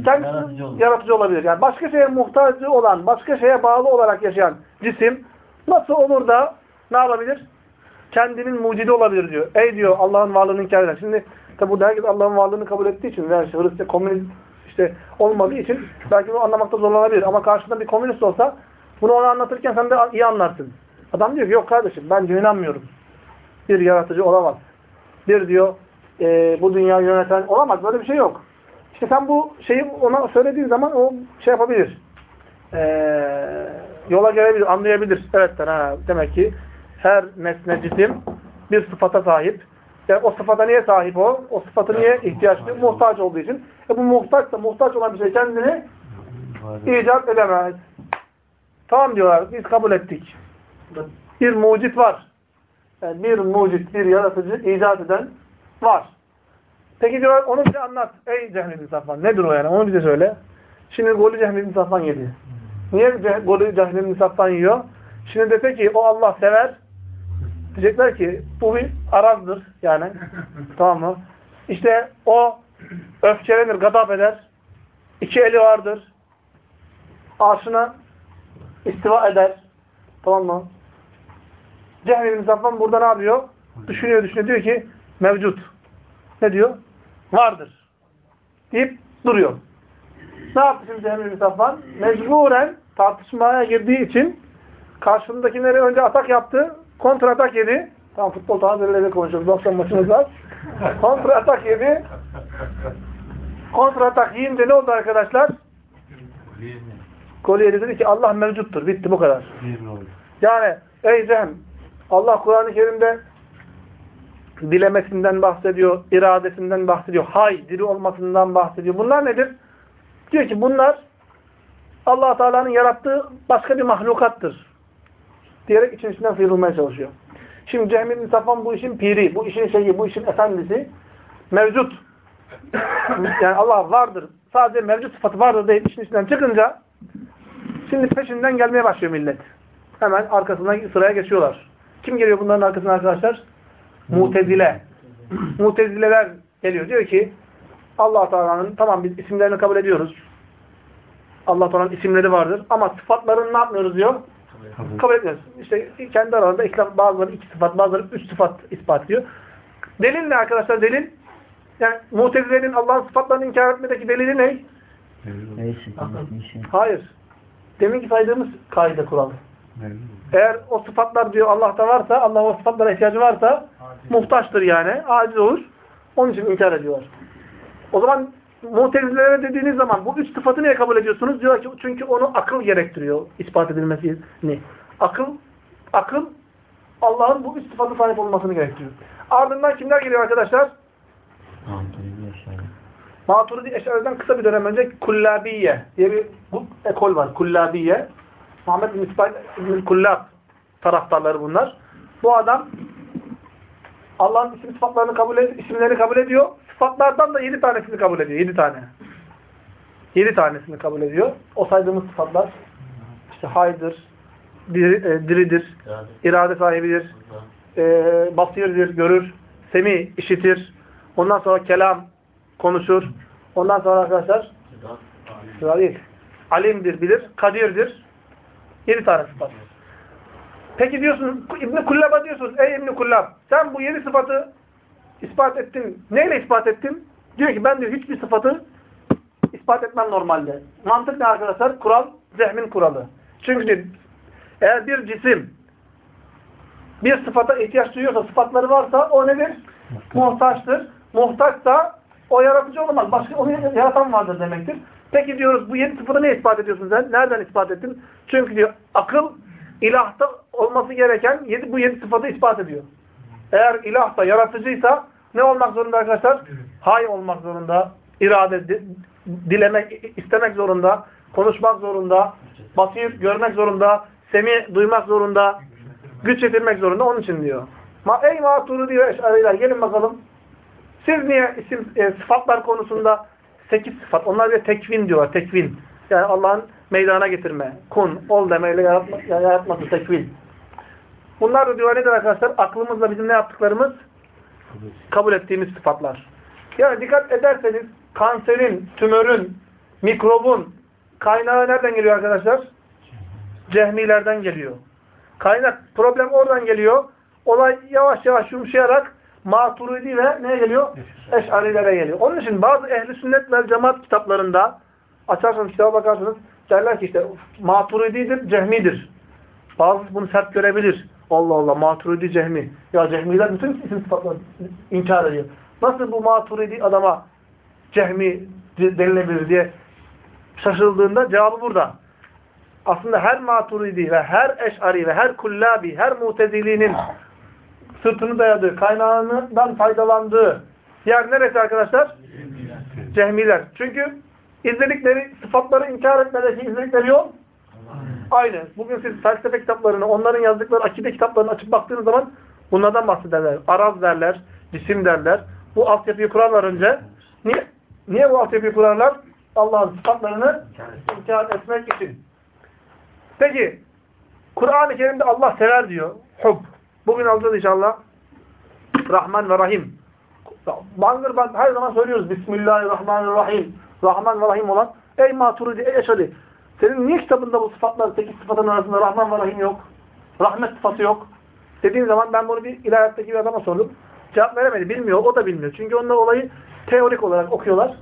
kendisi Yaratıcı yaratıcı olabilir. Yani başka şeye muhtacı olan, başka şeye bağlı olarak yaşayan cisim nasıl olur da ne yapabilir? Kendinin mucidi olabilir diyor. Ey diyor Allah'ın varlığını inkar eden. Şimdi tabi burada herkes Allah'ın varlığını kabul ettiği için veya işte Hristiyan, komünist işte olmadığı için belki bunu anlamakta zorlanabilir. Ama karşında bir komünist olsa bunu ona anlatırken sen de iyi anlarsın. Adam diyor ki yok kardeşim ben inanmıyorum. Bir yaratıcı olamaz. Bir diyor e, bu dünyayı yöneten olamaz. Böyle bir şey yok. İşte sen bu şeyi ona söylediğin zaman o şey yapabilir. Ee, yola gelebilir, anlayabilir. Evet ha, demek ki her nesne cisim bir sıfata sahip. Yani o sıfata niye sahip o? O sıfatı niye ihtiyaç duyuyor? Muhtaç olduğu için. E bu muhtaçsa muhtaç olan bir şey kendini icat edemez. Tamam diyorlar. Biz kabul ettik. Bir mucit var. Yani bir mucit, bir yaratıcı icat eden var. Peki diyor onu bize anlat. Ey Cehl bin Safvan. Nedir o yani? Onu bize söyle. Şimdi golü Cehl bin Safvan yedi. Niye ce- golü Cehl bin Safvan yiyor? Şimdi dese ki o Allah sever. Diyecekler ki bu bir arazdır yani. tamam mı? İşte o öfkelenir, gadap eder. İki eli vardır. Arşına istiva eder. Tamam mı? Cehl bin Safvan burada ne yapıyor? Düşünüyor, düşünüyor. Diyor ki mevcut. Ne diyor? Vardır. Deyip duruyor. Ne yaptı şimdi Cehmi bin Safvan? Mecburen tartışmaya girdiği için karşındakileri önce atak yaptı. Kontra atak yedi. Tamam futbol tabirleriyle konuşuyoruz. Bu akşam maçımız var. Kontra atak yedi. Kontra atak yiyince ne oldu arkadaşlar? Golü yedi dedi ki Allah mevcuttur. Bitti bu kadar. Yani ey Cehm Allah Kur'an-ı Kerim'de dilemesinden bahsediyor, iradesinden bahsediyor, hay, diri olmasından bahsediyor. Bunlar nedir? Diyor ki bunlar allah Teala'nın yarattığı başka bir mahlukattır. Diyerek için içinden sıyrılmaya çalışıyor. Şimdi Cehmi Safvan bu işin piri, bu işin şeyi, bu işin efendisi mevcut. Yani Allah vardır. Sadece mevcut sıfatı vardır deyip işin içinden çıkınca şimdi peşinden gelmeye başlıyor millet. Hemen arkasına sıraya geçiyorlar. Kim geliyor bunların arkasına arkadaşlar? Mutezile. Mutezileler geliyor. Diyor ki allah Teala'nın tamam biz isimlerini kabul ediyoruz. allah Teala'nın isimleri vardır. Ama sıfatlarını ne yapmıyoruz diyor? Kabul etmiyoruz. İşte kendi aralarında ihtilaf bazıları iki sıfat, bazıları üç sıfat ispat ediyor. Delil ne arkadaşlar? Delil yani Mutezile'nin Allah'ın sıfatlarını inkar etmedeki delili ne? Hayır. Deminki saydığımız kaide kuralı. Eğer o sıfatlar diyor Allah'ta varsa, Allah o sıfatlara ihtiyacı varsa muhtaçtır yani. Aciz olur. Onun için inkar ediyorlar. O zaman Mu'tezilelere dediğiniz zaman bu üç sıfatı niye kabul ediyorsunuz? Diyor ki çünkü onu akıl gerektiriyor ispat edilmesini. Akıl akıl Allah'ın bu üç sıfatı sahip olmasını gerektiriyor. Ardından kimler geliyor arkadaşlar? Maturidi Eşari'den kısa bir dönem önce Kullabiye diye bir bu ekol var. Kullabiye. Muhammed bin İsmail bin Kullab taraftarları bunlar. Bu adam Allah'ın isim sıfatlarını kabul isimlerini kabul ediyor. Sıfatlardan da yedi tanesini kabul ediyor. Yedi tane. Yedi tanesini kabul ediyor. O saydığımız sıfatlar işte haydır, diri, e, diridir, irade sahibidir, e, basirdir, görür, semi, işitir. Ondan sonra kelam, konuşur. Ondan sonra arkadaşlar sıra değil. Alimdir, bilir, kadirdir. Yedi tane sıfat. Peki diyorsun, İbn-i Kullab'a diyorsun, ey İbn-i Kullab, sen bu yedi sıfatı ispat ettin. Neyle ispat ettin? Diyor ki ben diyor hiçbir sıfatı ispat etmem normalde. Mantık ne arkadaşlar? Kural, zehmin kuralı. Çünkü diyor, eğer bir cisim bir sıfata ihtiyaç duyuyorsa, sıfatları varsa o nedir? Muhtaçtır. Muhtaçsa o yaratıcı olamaz. Başka onu yaratan vardır demektir. Peki diyoruz bu yedi sıfatı ne ispat ediyorsun sen? Nereden ispat ettin? Çünkü diyor akıl ilahta olması gereken yedi, bu yedi sıfatı ispat ediyor. Eğer ilah da yaratıcıysa ne olmak zorunda arkadaşlar? Hay olmak zorunda, irade, di- dilemek, istemek zorunda, konuşmak zorunda, basir görmek zorunda, semi duymak zorunda, güç yetirmek zorunda. Onun için diyor. Ma ey maturu diyor eşariler gelin bakalım. Siz niye isim e, sıfatlar konusunda sekiz sıfat. Onlar bir tekvin diyorlar. Tekvin. Yani Allah'ın meydana getirme. Kun, ol demeyle yaratma, yaratması tekvin. Bunlar da diyor nedir arkadaşlar? Aklımızla bizim ne yaptıklarımız? Kabul ettiğimiz sıfatlar. Yani dikkat ederseniz kanserin, tümörün, mikrobun kaynağı nereden geliyor arkadaşlar? Cehmilerden geliyor. Kaynak, problem oradan geliyor. Olay yavaş yavaş yumuşayarak Maturidi ve neye geliyor? Eş'arilere geliyor. Onun için bazı ehli sünnet ve cemaat kitaplarında açarsanız kitaba bakarsanız derler ki işte Maturididir, Cehmidir. Bazı bunu sert görebilir. Allah Allah Maturidi Cehmi. Ya Cehmiler bütün isim sıfatları inkar ediyor. Nasıl bu Maturidi adama Cehmi denilebilir diye şaşıldığında cevabı burada. Aslında her Maturidi ve her Eş'ari ve her Kullabi, her Mutezili'nin sırtını dayadığı, kaynağından faydalandığı yer neresi arkadaşlar? Cehmiler. Çünkü izledikleri sıfatları inkar etmedeki izledikleri yol aynı. Bugün siz felsefe kitaplarını, onların yazdıkları akide kitaplarını açıp baktığınız zaman bunlardan bahsederler. Araz derler, cisim derler. Bu altyapıyı kurarlar önce. Niye? Niye bu altyapıyı kurarlar? Allah'ın sıfatlarını inkar etmek için. Peki, Kur'an-ı Kerim'de Allah sever diyor. Hub. Bugün alacağız inşallah. Rahman ve Rahim. Bangır bangır her zaman söylüyoruz. Bismillahirrahmanirrahim. Rahman ve Rahim olan. Ey Maturidi, ey Eşari. Senin niye kitabında bu sıfatlar, sekiz sıfatın arasında Rahman ve Rahim yok? Rahmet sıfatı yok. Dediğim zaman ben bunu bir ilahiyattaki bir adama sordum. Cevap veremedi. Bilmiyor. O da bilmiyor. Çünkü onlar olayı teorik olarak okuyorlar.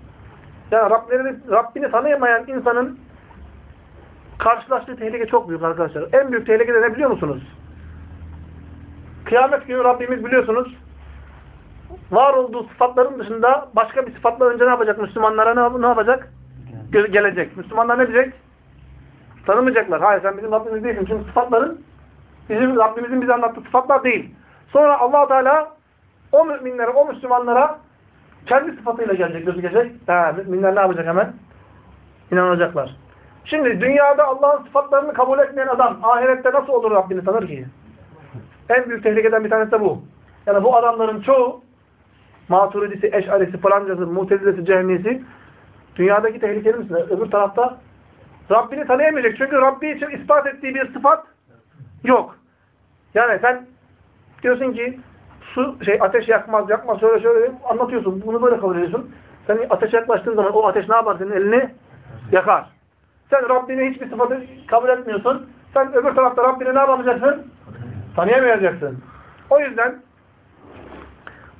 Yani Rablerini, Rabbini tanıyamayan insanın karşılaştığı tehlike çok büyük arkadaşlar. En büyük tehlike de ne biliyor musunuz? Kıyamet günü Rabbimiz biliyorsunuz var olduğu sıfatların dışında başka bir sıfatla önce ne yapacak? Müslümanlara ne, ne yapacak? Ge- Gelecek. Müslümanlar ne diyecek? Tanımayacaklar. Hayır sen bizim Rabbimiz değilsin. Çünkü sıfatların bizim Rabbimizin bize anlattığı sıfatlar değil. Sonra allah Teala o müminlere, o Müslümanlara kendi sıfatıyla gelecek, gözükecek. Ha, müminler ne yapacak hemen? İnanacaklar. Şimdi dünyada Allah'ın sıfatlarını kabul etmeyen adam ahirette nasıl olur Rabbini tanır ki? En büyük tehlikeden bir tanesi de bu. Yani bu adamların çoğu Maturidisi, Eş'arisi, falancası, Mutezilesi, Cehmisi dünyadaki tehlikeli misin? Öbür tarafta Rabbini tanıyamayacak. Çünkü Rabbi için ispat ettiği bir sıfat yok. Yani sen diyorsun ki su şey ateş yakmaz, yakmaz şöyle şöyle anlatıyorsun. Bunu böyle kabul ediyorsun. Sen ateşe yaklaştığın zaman o ateş ne yapar? Senin elini yakar. Sen Rabbini hiçbir sıfatı kabul etmiyorsun. Sen öbür tarafta Rabbini ne yapacaksın? Tanıyamayacaksın. O yüzden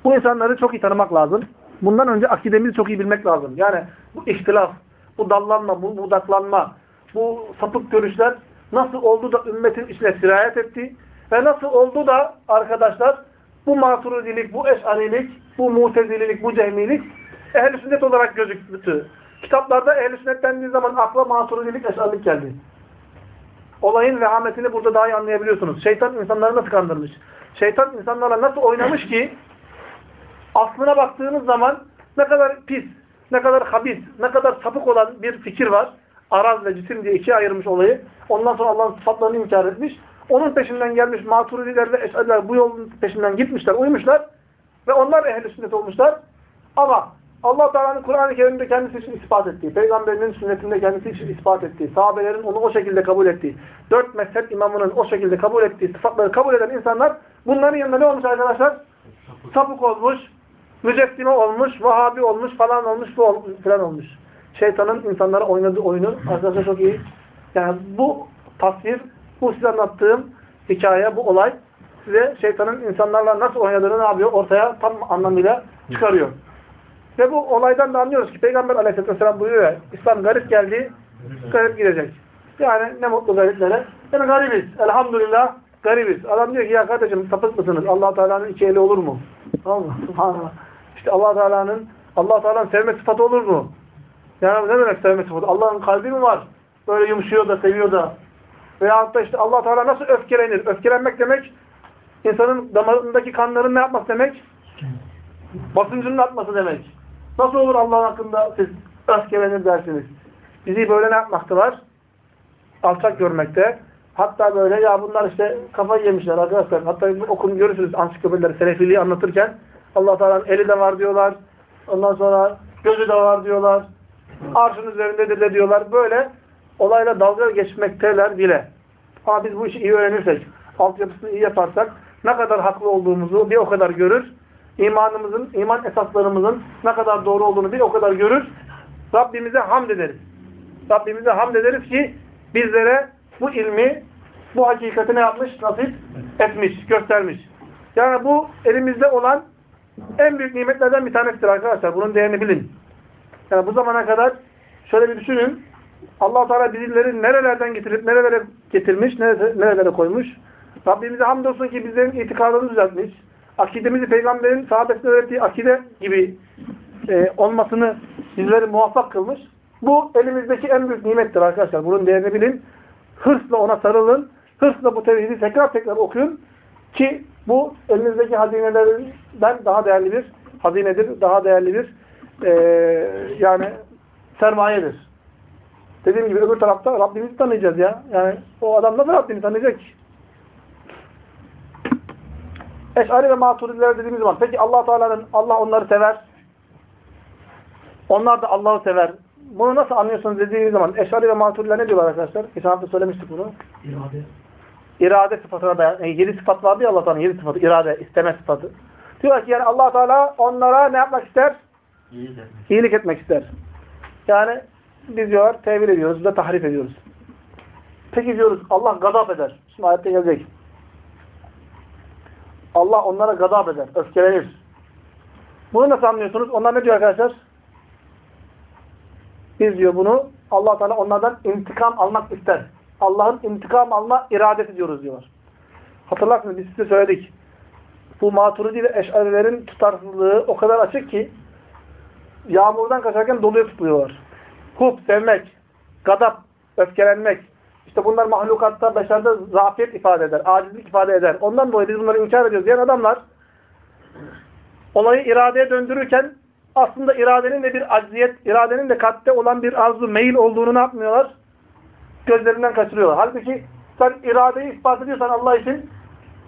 bu insanları çok iyi tanımak lazım. Bundan önce akidemizi çok iyi bilmek lazım. Yani bu ihtilaf, bu dallanma, bu budaklanma, bu sapık görüşler nasıl oldu da ümmetin içine sirayet etti ve nasıl oldu da arkadaşlar bu maturidilik, bu eşarilik, bu mutezililik, bu cehmilik ehl-i sünnet olarak gözüktü. Kitaplarda ehl-i sünnet dendiği zaman akla maturidilik, eşarilik geldi. Olayın vehametini burada daha iyi anlayabiliyorsunuz. Şeytan insanları nasıl kandırmış? Şeytan insanlarla nasıl oynamış ki aslına baktığınız zaman ne kadar pis, ne kadar habis, ne kadar sapık olan bir fikir var. Araz ve cisim diye ikiye ayırmış olayı. Ondan sonra Allah'ın sıfatlarını inkar etmiş. Onun peşinden gelmiş maturidiler ve eşariler bu yolun peşinden gitmişler, uymuşlar. Ve onlar ehl-i sünnet olmuşlar. Ama Allah Teala'nın Kur'an-ı Kerim'de kendisi için ispat ettiği, peygamberinin sünnetinde kendisi için ispat ettiği, sahabelerin onu o şekilde kabul ettiği, dört mezhep imamının o şekilde kabul ettiği sıfatları kabul eden insanlar bunların yanında ne olmuş arkadaşlar? Sapık olmuş, mücessime olmuş, vahabi olmuş, falan olmuş, bu ol, falan olmuş. Şeytanın insanlara oynadığı oyunu arkadaşlar çok iyi. Yani bu tasvir, bu size anlattığım hikaye, bu olay size şeytanın insanlarla nasıl oynadığını ne yapıyor? Ortaya tam anlamıyla çıkarıyor. Ve bu olaydan da anlıyoruz ki Peygamber aleyhisselatü vesselam buyuruyor ya, İslam garip geldi, garip gidecek. Yani ne mutlu gariplere. Yani garibiz. Elhamdülillah garibiz. Adam diyor ki ya kardeşim sapık mısınız? allah Teala'nın iki eli olur mu? Allah subhanallah. İşte allah Teala'nın allah Teala'nın sevme sıfatı olur mu? Yani ne demek sevme sıfatı? Allah'ın kalbi mi var? Böyle yumuşuyor da seviyor da. Veyahut da işte allah Teala nasıl öfkelenir? Öfkelenmek demek insanın damarındaki kanların ne yapması demek? Basıncının atması demek. Nasıl olur Allah'ın hakkında siz öfkelenir dersiniz? Bizi böyle ne yapmaktalar? Alçak görmekte. Hatta böyle ya bunlar işte kafayı yemişler arkadaşlar. Hatta okun görürsünüz ansiklopedileri, selefiliği anlatırken allah Teala'nın eli de var diyorlar. Ondan sonra gözü de var diyorlar. Arşın üzerindedir de diyorlar. Böyle olayla dalga geçmekteler bile. Ama biz bu işi iyi öğrenirsek, altyapısını iyi yaparsak ne kadar haklı olduğumuzu bir o kadar görür. İmanımızın, iman esaslarımızın ne kadar doğru olduğunu bir o kadar görür. Rabbimize hamd ederiz. Rabbimize hamd ederiz ki bizlere bu ilmi, bu hakikati ne yapmış? Nasip etmiş, göstermiş. Yani bu elimizde olan en büyük nimetlerden bir tanesidir arkadaşlar. Bunun değerini bilin. Yani bu zamana kadar şöyle bir düşünün. allah Teala bizleri nerelerden getirip nerelere getirmiş, nerelere, koymuş. Rabbimize hamdolsun ki bizlerin itikadını düzeltmiş. Akidemizi peygamberin sahabesine öğrettiği akide gibi e, olmasını bizleri muvaffak kılmış. Bu elimizdeki en büyük nimettir arkadaşlar. Bunun değerini bilin. Hırsla ona sarılın. Hırsla bu tevhidi tekrar tekrar okuyun. Ki bu elinizdeki hazinelerden daha değerli bir hazinedir. Daha değerli bir e, yani sermayedir. Dediğim gibi öbür tarafta Rabbimizi tanıyacağız ya. Yani o adam nasıl Rabbini tanıyacak ki? Eş'ari ve maturidiler dediğimiz zaman peki allah Teala'nın Allah onları sever. Onlar da Allah'ı sever. Bunu nasıl anlıyorsunuz dediğimiz zaman Eş'ari ve maturidiler ne diyorlar arkadaşlar? Geçen hafta söylemiştik bunu. İrade. İrade sıfatına dayan. Yani yedi sıfat vardı ya Allah Teala'nın yedi sıfatı. İrade, isteme sıfatı. Diyorlar ki yani allah Teala onlara ne yapmak ister? İyilik etmek ister. Yani biz diyorlar tevil ediyoruz, biz de tahrif ediyoruz. Peki diyoruz Allah gazap eder. Şimdi ayette gelecek. Allah onlara gazap eder, öfkelenir. Bunu nasıl anlıyorsunuz? Onlar ne diyor arkadaşlar? Biz diyor bunu allah Teala onlardan intikam almak ister. Allah'ın intikam alma iradesi diyoruz diyorlar. Hatırlarsınız biz size söyledik. Bu maturidi ve eşarilerin tutarsızlığı o kadar açık ki yağmurdan kaçarken doluya tutuyorlar. Hub, sevmek, gadap, öfkelenmek. İşte bunlar mahlukatta, beşerde zafiyet ifade eder, acizlik ifade eder. Ondan dolayı biz bunları inkar ediyoruz diyen adamlar olayı iradeye döndürürken aslında iradenin de bir acziyet, iradenin de kalpte olan bir arzu, meyil olduğunu ne yapmıyorlar? gözlerinden kaçırıyorlar. Halbuki sen iradeyi ispat ediyorsan Allah için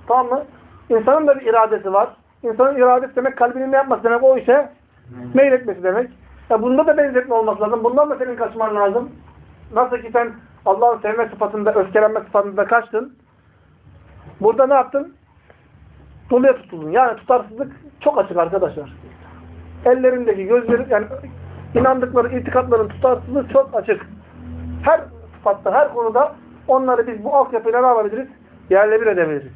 tamam mı? İnsanın da bir iradesi var. İnsanın iradesi demek kalbinin ne yapması demek o işe meyletmesi demek. Ya bunda da benzetme olması lazım. Bundan da senin kaçman lazım. Nasıl ki sen Allah'ın sevme sıfatında, öfkelenme sıfatında kaçtın. Burada ne yaptın? Doluya tutuldun. Yani tutarsızlık çok açık arkadaşlar. Ellerindeki, gözleri, yani inandıkları itikatların tutarsızlığı çok açık. Her sıfatta, her konuda onları biz bu altyapıyla ne yapabiliriz? Yerle bir edebiliriz.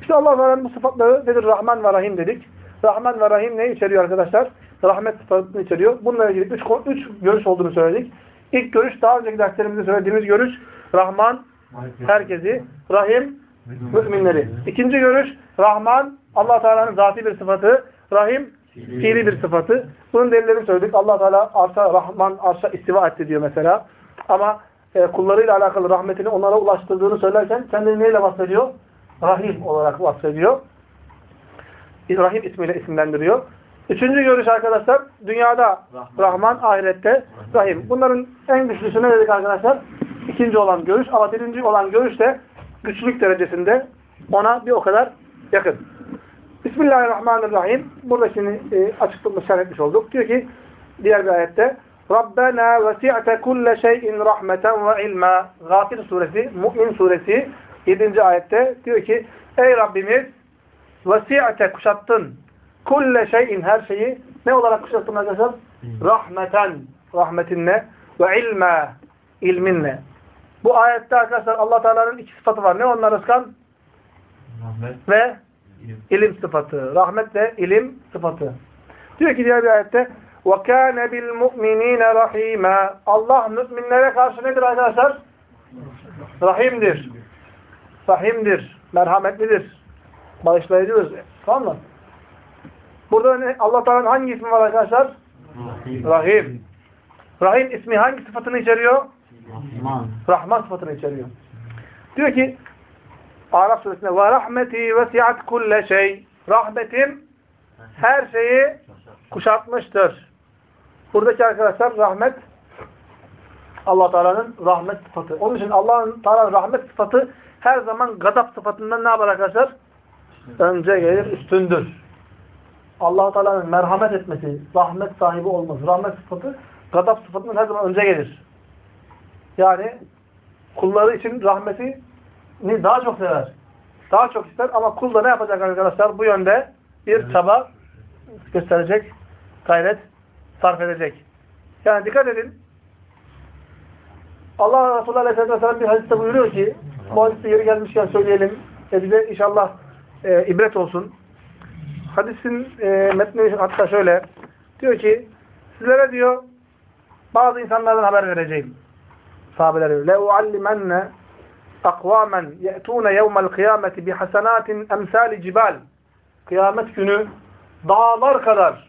İşte Allah Teala'nın bu sıfatları nedir? Rahman ve Rahim dedik. Rahman ve Rahim ne içeriyor arkadaşlar? Rahmet sıfatını içeriyor. Bununla ilgili üç, üç görüş olduğunu söyledik. İlk görüş daha önceki derslerimizde söylediğimiz görüş Rahman herkesi, Rahim müminleri. İkinci görüş Rahman Allah Teala'nın zati bir sıfatı, Rahim fiili bir sıfatı. Bunun delillerini söyledik. Allah Teala arşa Rahman arşa istiva etti diyor mesela. Ama e, kullarıyla alakalı rahmetini onlara ulaştırdığını söylerken kendini neyle bahsediyor? Rahim olarak bahsediyor. Rahim ismiyle isimlendiriyor. Üçüncü görüş arkadaşlar, dünyada Rahman, ahirette Rahim. Bunların en güçlüsü ne dedik arkadaşlar? İkinci olan görüş ama birinci olan görüş de güçlük derecesinde ona bir o kadar yakın. Bismillahirrahmanirrahim. Burada şimdi e, açıklıkla şerh etmiş olduk. Diyor ki diğer bir ayette Rabbena vesi'te kulle şeyin rahmeten ve ilma. Gafir suresi, Mü'min suresi 7. ayette diyor ki Ey Rabbimiz vesi'te kuşattın Kulle şeyin her şeyi ne olarak kuşattın arkadaşlar? Rahmeten. Rahmetinle ve ilme. ilminle. Bu ayette arkadaşlar Allah Teala'nın iki sıfatı var. Ne onlar Özkan? Rahmet, Ve ilim. ilim sıfatı. Rahmet ve ilim sıfatı. Diyor ki diğer bir ayette وَكَانَ بِالْمُؤْمِنِينَ رَحِيمًا Allah müminlere karşı nedir arkadaşlar? Rahimdir. Rahimdir. Merhametlidir. Bağışlayıcıdır. Tamam mı? Burada? Allah Teala'nın hangi ismi var arkadaşlar? Rahim. Rahim ismi hangi sıfatını içeriyor? Rahman. Rahman sıfatını içeriyor. Diyor ki Araf suresinde ve rahmeti vesiat kulle şey. Rahmetim her şeyi kuşatmıştır. Buradaki arkadaşlar rahmet Allah Teala'nın rahmet sıfatı. Onun için Allah'ın Teala'nın rahmet sıfatı her zaman gadap sıfatından ne yapar arkadaşlar? Önce gelir, üstündür. Allah Teala'nın merhamet etmesi, rahmet sahibi olması, rahmet sıfatı gadap sıfatından her zaman önce gelir. Yani kulları için rahmeti daha çok sever. Daha çok ister ama kul da ne yapacak arkadaşlar? Bu yönde bir çaba gösterecek, gayret sarf edecek. Yani dikkat edin. Allah Resulü Aleyhisselatü Vesselam bir hadiste buyuruyor ki bu hadiste yeri gelmişken söyleyelim. E bize inşallah e, ibret olsun. Hadisin e, metni hatta şöyle. Diyor ki sizlere diyor bazı insanlardan haber vereceğim. Sahabeler le uallimenne akvamen ye'tune yevmel kıyameti bihasanatin emsali cibal. Kıyamet günü dağlar kadar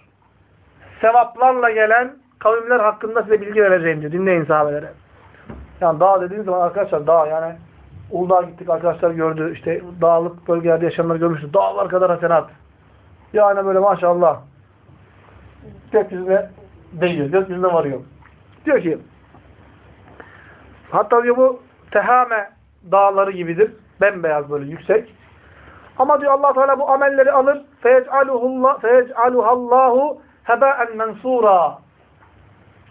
sevaplarla gelen kavimler hakkında size bilgi vereceğim diyor. Dinleyin sahabelere. Yani dağ dediğiniz zaman arkadaşlar dağ yani Uludağ'a gittik arkadaşlar gördü. İşte dağlık bölgelerde yaşayanları görmüştü. Dağlar kadar hasenat. Bir annem böyle maşallah gökyüzüne değiyor. Gökyüzüne varıyor. Diyor ki hatta diyor bu Tehame dağları gibidir. Bembeyaz böyle yüksek. Ama diyor Allah Teala bu amelleri alır. Feyec'aluhallahu heba'en mensura.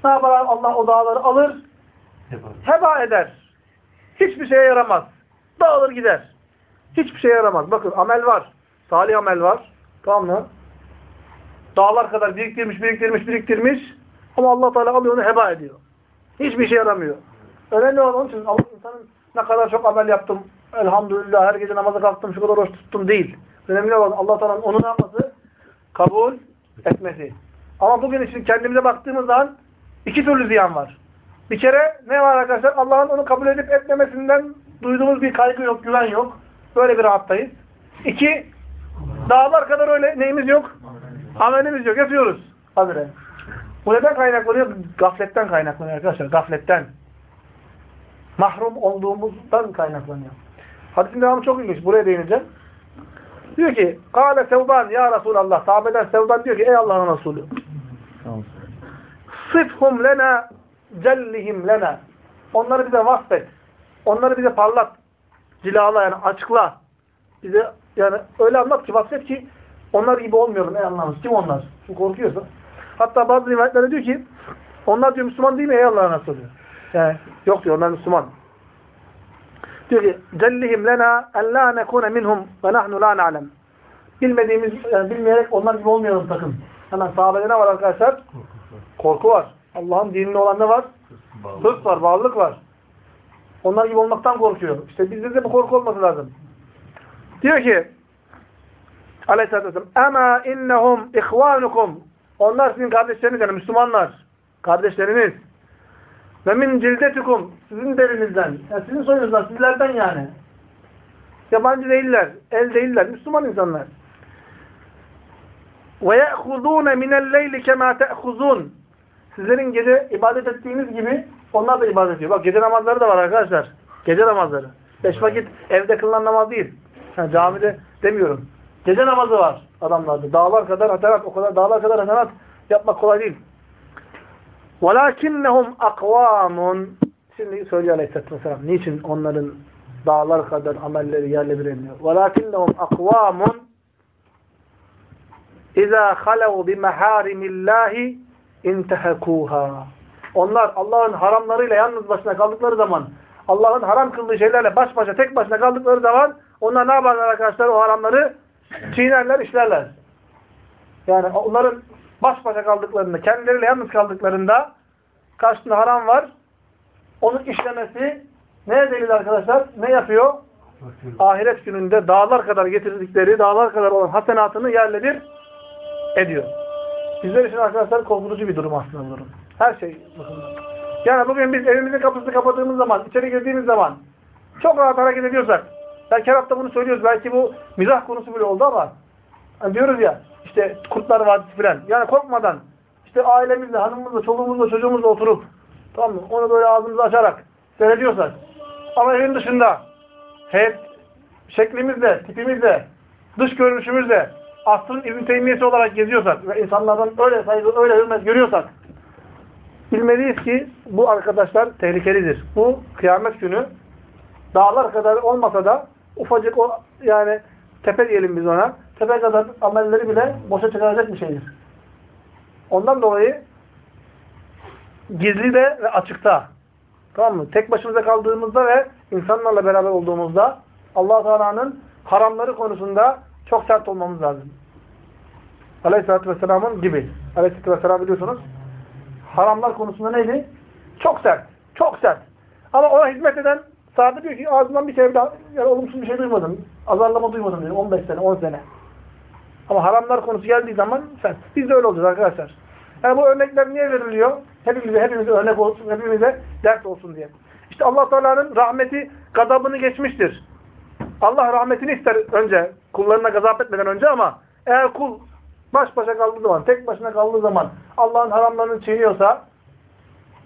Ne yapar Allah o dağları alır? Heba eder. Hiçbir şeye yaramaz. Dağılır gider. Hiçbir şeye yaramaz. Bakın amel var. Salih amel var. Tamam mı? Dağlar kadar biriktirmiş, biriktirmiş, biriktirmiş. Ama allah Teala alıyor onu heba ediyor. Hiçbir şey yaramıyor. Önemli olan onun için Allah insanın ne kadar çok amel yaptım. Elhamdülillah her gece namaza kalktım, şu kadar oruç tuttum değil. Önemli olan Allah Teala'nın onu ne yapması? Kabul etmesi. Ama bugün için kendimize baktığımız zaman iki türlü ziyan var. Bir kere ne var arkadaşlar? Allah'ın onu kabul edip etmemesinden duyduğumuz bir kaygı yok, güven yok. Böyle bir rahattayız. İki, dağlar kadar öyle neyimiz yok? Amelimiz yok. Yapıyoruz. Habire. Bu neden kaynaklanıyor? Gafletten kaynaklanıyor arkadaşlar. Gafletten. Mahrum olduğumuzdan kaynaklanıyor. Hadisin devamı çok ilginç. Buraya değineceğim. Diyor ki, Kale Sevban ya Resulallah. Sahabeden Sevban diyor ki, ey Allah'ın Resulü. Sıfhum lena cellihim lena. Onları bize vasfet. onları bize parlat. Cilala yani açıkla. Bize yani öyle anlat ki vasfet ki onlar gibi olmayalım ey Allah'ımız. Kim onlar? Çünkü korkuyorsa. Hatta bazı rivayetlerde diyor ki onlar diyor Müslüman değil mi ey Allah'ın Resulü? Yani yok diyor onlar Müslüman. Diyor ki cellihim lena en la nekune minhum ve nahnu la na'lem. Bilmediğimiz, yani bilmeyerek onlar gibi olmayalım sakın. Hemen sahabede ne var arkadaşlar? Korku var. Allah'ın dinine olan ne var? Hırs var, bağlılık var. Onlar gibi olmaktan korkuyor. İşte bizde de bu korku olması lazım. Diyor ki Aleyhisselatü Vesselam Ama innehum ihvanukum Onlar sizin kardeşleriniz yani Müslümanlar. Kardeşleriniz. Ve min cildetikum sizin derinizden. Yani sizin soyunuzdan, sizlerden yani. Yabancı değiller, el değiller. Müslüman insanlar. Ve ye'khuzûne minel-leyli kemâ te'khuzûn Sizlerin gece ibadet ettiğiniz gibi onlar da ibadet ediyor. Bak gece namazları da var arkadaşlar. Gece namazları. Beş vakit evde kılınan namaz değil. Yani camide demiyorum. Gece namazı var adamlarda. Dağlar kadar hasenat, o kadar dağlar kadar hasenat yapmak kolay değil. وَلَاكِنَّهُمْ اَقْوَامٌ Şimdi söylüyor Aleyhisselatü Vesselam. Niçin onların dağlar kadar amelleri yerle bir ediliyor? وَلَاكِنَّهُمْ اَقْوَامٌ اِذَا خَلَوْا بِمَحَارِمِ اللّٰهِ اِنْتَهَكُوهَا Onlar Allah'ın haramlarıyla yalnız başına kaldıkları zaman, Allah'ın haram kıldığı şeylerle baş başa, tek başına kaldıkları zaman onlar ne yaparlar arkadaşlar? O haramları çiğnerler, işlerler. Yani onların baş başa kaldıklarında, kendileriyle yalnız kaldıklarında karşısında haram var. Onun işlemesi neye delil arkadaşlar? Ne yapıyor? Ahiret gününde dağlar kadar getirdikleri, dağlar kadar olan hasenatını yerle bir ediyor. Bizler için arkadaşlar korkutucu bir durum aslında bu durum. Her şey bakımından. Yani bugün biz evimizin kapısını kapadığımız zaman, içeri girdiğimiz zaman çok rahat hareket ediyorsak, belki her hafta bunu söylüyoruz, belki bu mizah konusu bile oldu ama hani diyoruz ya, işte Kurtlar Vadisi filan. Yani korkmadan, işte ailemizle, hanımımızla, çoluğumuzla, çocuğumuzla oturup, tamam mı? Onu böyle ağzımızı açarak seyrediyorsak, ama evin dışında, hep şeklimizle, tipimizle, dış görünüşümüzle, asrın İbn Teymiyesi olarak geziyorsak ve insanlardan öyle saygı, öyle hürmet görüyorsak bilmeliyiz ki bu arkadaşlar tehlikelidir. Bu kıyamet günü dağlar kadar olmasa da ufacık o yani tepe diyelim biz ona. Tepe kadar amelleri bile boşa çıkaracak bir şeydir. Ondan dolayı gizli de ve açıkta tamam mı? Tek başımıza kaldığımızda ve insanlarla beraber olduğumuzda allah Teala'nın haramları konusunda çok sert olmamız lazım. Aleyhisselatü Vesselam'ın gibi. Aleyhisselatü Vesselam biliyorsunuz haramlar konusunda neydi? Çok sert. Çok sert. Ama ona hizmet eden sahabe diyor ki ağzından bir şey daha, yani olumsuz bir şey duymadım. Azarlama duymadım diyor. 15 sene, 10 sene. Ama haramlar konusu geldiği zaman sen. Biz de öyle olacağız arkadaşlar. Yani bu örnekler niye veriliyor? Hepimize, hepimize örnek olsun, hepimize ders olsun diye. İşte Allah Teala'nın rahmeti gazabını geçmiştir. Allah rahmetini ister önce, kullarına gazap etmeden önce ama eğer kul baş başa kaldığı zaman, tek başına kaldığı zaman Allah'ın haramlarını çiğniyorsa,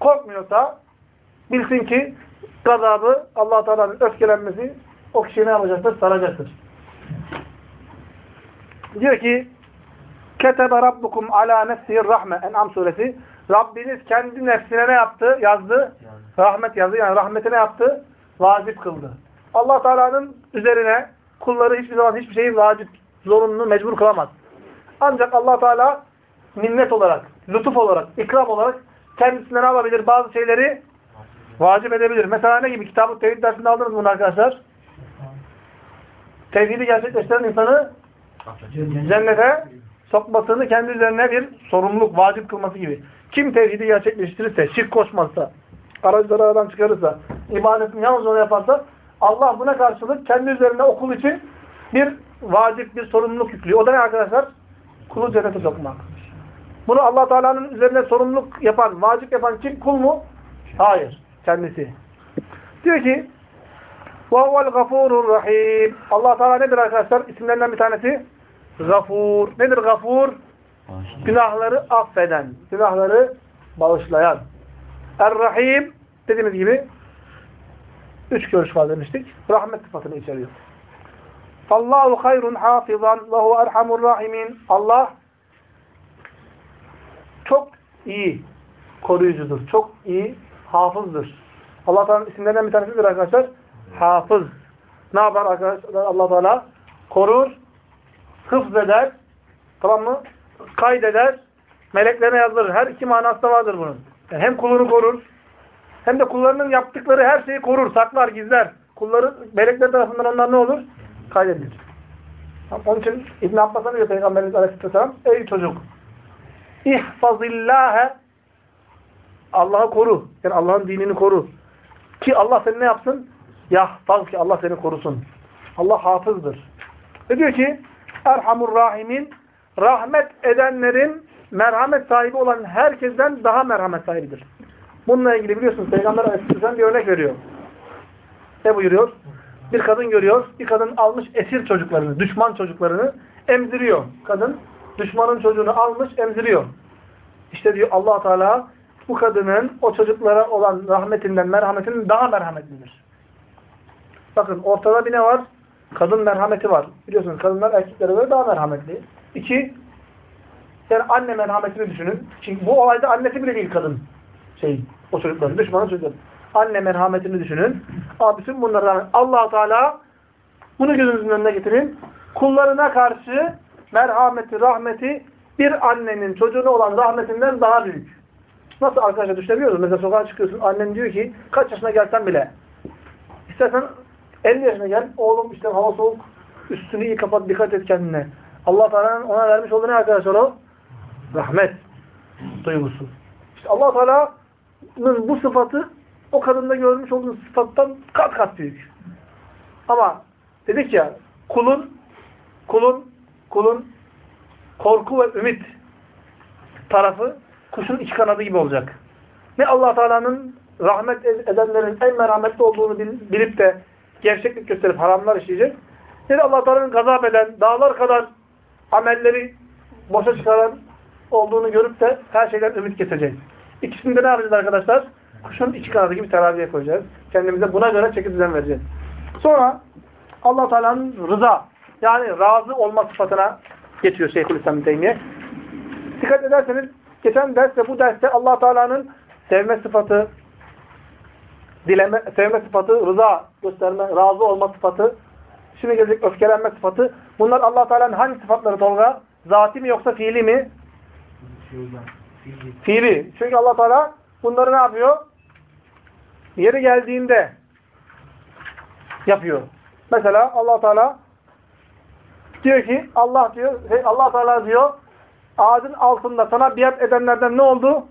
korkmuyorsa bilsin ki gazabı allah Teala'nın öfkelenmesi o kişiyi ne yapacaktır? Saracaktır. Diyor ki Ketebe Rabbukum ala nefsihir rahme En'am suresi Rabbiniz kendi nefsine ne yaptı? Yazdı. Rahmet yazdı. Yani rahmetine yaptı? Vacip kıldı. allah Teala'nın üzerine kulları hiçbir zaman hiçbir şeyi vacip, zorunlu, mecbur kılamaz. Ancak allah Teala minnet olarak, lütuf olarak, ikram olarak kendisine ne yapabilir? Bazı şeyleri vacip edebilir. Mesela ne gibi? Kitab-ı Tevhid dersinde aldınız bunu arkadaşlar. Tevhidi gerçekleştiren insanı cennete sokmasını kendi üzerine bir sorumluluk, vacip kılması gibi. Kim tevhidi gerçekleştirirse, şirk koşmazsa, aracıları aradan çıkarırsa, ibadetini yalnız ona yaparsa, Allah buna karşılık kendi üzerine okul için bir vacip, bir sorumluluk yüklüyor. O da ne arkadaşlar? Kulu cennete sokmak. Bunu allah Teala'nın üzerine sorumluluk yapan, vacip yapan kim? Kul mu? Hayır Kendisi. Diyor ki وَهُوَ الْغَفُورُ rahim. allah Teala nedir arkadaşlar? İsimlerinden bir tanesi? Gafur. Nedir gafur? Günahları affeden, günahları bağışlayan. Er-Rahim dediğimiz gibi üç görüş var demiştik. Rahmet sıfatını içeriyor. Allahu hayrun hafizan ve huve erhamur rahimin. Allah çok iyi koruyucudur. Çok iyi hafızdır. Allah Teala'nın isimlerinden bir tanesidir arkadaşlar. Hafız. Ne yapar arkadaşlar Allah Teala? Korur, hıfz tamam mı? Kaydeder, meleklerine yazdırır. Her iki manası da vardır bunun. Yani hem kulunu korur, hem de kullarının yaptıkları her şeyi korur, saklar, gizler. Kulları, melekler tarafından onlar ne olur? Kaydedilir. Onun için İbn Abbas'a diyor Peygamberimiz Aleyhisselam, ey çocuk, ihfazillâhe Allah'ı koru. Yani Allah'ın dinini koru. Ki Allah seni ne yapsın? Yahfaz ki Allah seni korusun. Allah hafızdır. Ve diyor ki Erhamur Rahimin rahmet edenlerin merhamet sahibi olan herkesten daha merhamet sahibidir. Bununla ilgili biliyorsunuz Peygamber Aleyhisselam bir örnek veriyor. Ne buyuruyor? Bir kadın görüyor. Bir kadın almış esir çocuklarını, düşman çocuklarını emziriyor. Kadın düşmanın çocuğunu almış emziriyor. İşte diyor allah Teala bu kadının o çocuklara olan rahmetinden, merhametinin daha merhametlidir. Bakın ortada bir ne var? Kadın merhameti var. Biliyorsunuz kadınlar erkeklere göre daha merhametli. İki, yani anne merhametini düşünün. Çünkü bu olayda annesi bile değil kadın. Şey, o çocukların, düşmanın çocukları. Anne merhametini düşünün. Ama rağmen allah Teala bunu gözünüzün önüne getirin. Kullarına karşı merhameti, rahmeti bir annenin çocuğuna olan rahmetinden daha büyük. Nasıl arkadaşlar düşünebiliyoruz? Mesela sokağa çıkıyorsun, annen diyor ki kaç yaşına gelsen bile istersen 50 yaşına gel, oğlum işte hava soğuk, üstünü iyi kapat, dikkat et kendine. Allah Teala'nın ona vermiş olduğu ne arkadaşlar o? Rahmet duygusu. İşte Allah Teala'nın bu sıfatı o kadında görmüş olduğu sıfattan kat kat büyük. Ama dedik ya kulun kulun kulun korku ve ümit tarafı kuşun iki kanadı gibi olacak. Ne Allah Teala'nın rahmet edenlerin en merhametli olduğunu bilip de gevşeklik gösterip haramlar işleyecek. Ne de Allah Teala'nın gazap eden, dağlar kadar amelleri boşa çıkaran olduğunu görüp de her şeyden ümit keseceğiz. İkisini de ne yapacağız arkadaşlar? Kuşun iki kanadı gibi teraziye koyacağız. Kendimize buna göre çeki düzen vereceğiz. Sonra Allah Teala'nın rıza yani razı olma sıfatına geçiyor Şeyhülislam Teymiye. Dikkat ederseniz geçen derste bu derste Allah Teala'nın sevme sıfatı, dileme, sevme sıfatı, rıza gösterme, razı olma sıfatı, şimdi gelecek öfkelenme sıfatı. Bunlar Allah Teala'nın hangi sıfatları Tolga? Zati mi yoksa fiili mi? Fiili. Çünkü Allah Teala bunları ne yapıyor? Yeri geldiğinde yapıyor. Mesela Allah Teala diyor ki Allah diyor Allah Teala diyor ağacın altında sana biat edenlerden ne oldu?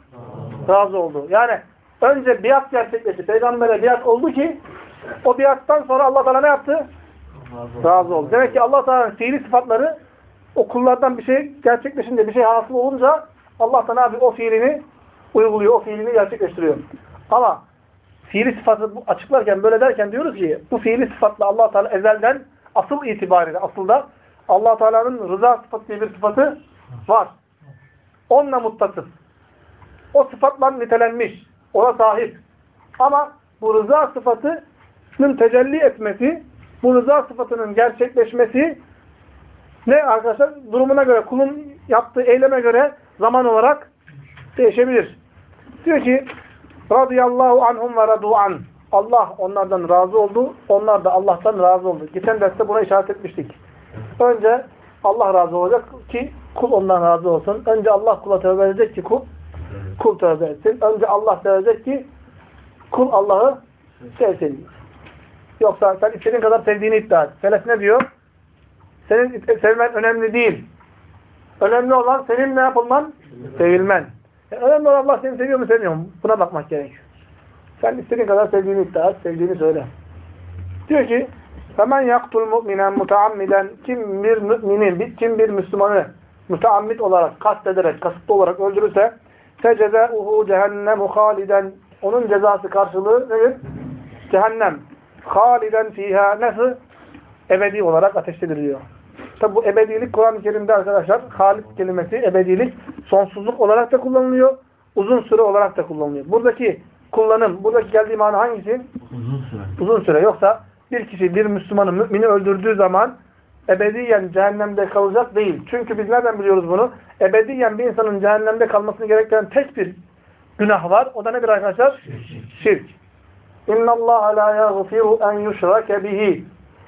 Razı oldu. Yani önce biat gerçekleşti. Peygamber'e biat oldu ki o biattan sonra Allah Teala ne yaptı? Razı oldu. Demek ki Allah Teala'nın fiili sıfatları o kullardan bir şey gerçekleşince, bir şey hasıl olunca Allah Teala abi o fiilini uyguluyor, o fiilini gerçekleştiriyor. Ama fiili sıfatı açıklarken böyle derken diyoruz ki bu fiili sıfatla Allah Teala ezelden asıl itibariyle aslında Allah Teala'nın rıza sıfatı diye bir sıfatı var. Onunla muttasıf. O sıfatla nitelenmiş. Ona sahip. Ama bu rıza sıfatının tecelli etmesi, bu rıza sıfatının gerçekleşmesi ne arkadaşlar? Durumuna göre, kulun yaptığı eyleme göre zaman olarak değişebilir. Diyor ki radıyallahu anhum ve radu an. Allah onlardan razı oldu. Onlar da Allah'tan razı oldu. Geçen derste buna işaret etmiştik. Önce Allah razı olacak ki kul ondan razı olsun. Önce Allah kula tövbe edecek ki kul kul tövbe etsin. Önce Allah sevecek ki kul Allah'ı sevsin. Yoksa sen istediğin kadar sevdiğini iddia et. Selef ne diyor? Senin sevmen önemli değil. Önemli olan senin ne yapılman? Sevilmen. Yani önemli olan Allah seni seviyor mu sevmiyor mu? Buna bakmak gerekiyor. Sen istediğin kadar sevdiğini iddia et, sevdiğini söyle. Diyor ki Hemen yaktul mu'minen mutaammiden kim bir mümini, kim bir Müslümanı müteammit olarak, kastederek, kasıtlı olarak öldürürse fecezâuhu cehennemu haliden onun cezası karşılığı nedir? Cehennem. Haliden fiha nasıl? Ebedi olarak ateştedir diyor. Tabi bu ebedilik Kur'an-ı Kerim'de arkadaşlar halid kelimesi ebedilik sonsuzluk olarak da kullanılıyor. Uzun süre olarak da kullanılıyor. Buradaki kullanım, buradaki geldiği mana hangisi? Uzun süre. Uzun süre. Yoksa bir kişi bir Müslümanı, mümini öldürdüğü zaman ebediyen cehennemde kalacak değil. Çünkü biz nereden biliyoruz bunu? Ebediyen bir insanın cehennemde kalmasını gerektiren tek bir günah var. O da nedir arkadaşlar? Şirk. Allah la yaghfiru en yushrake bihi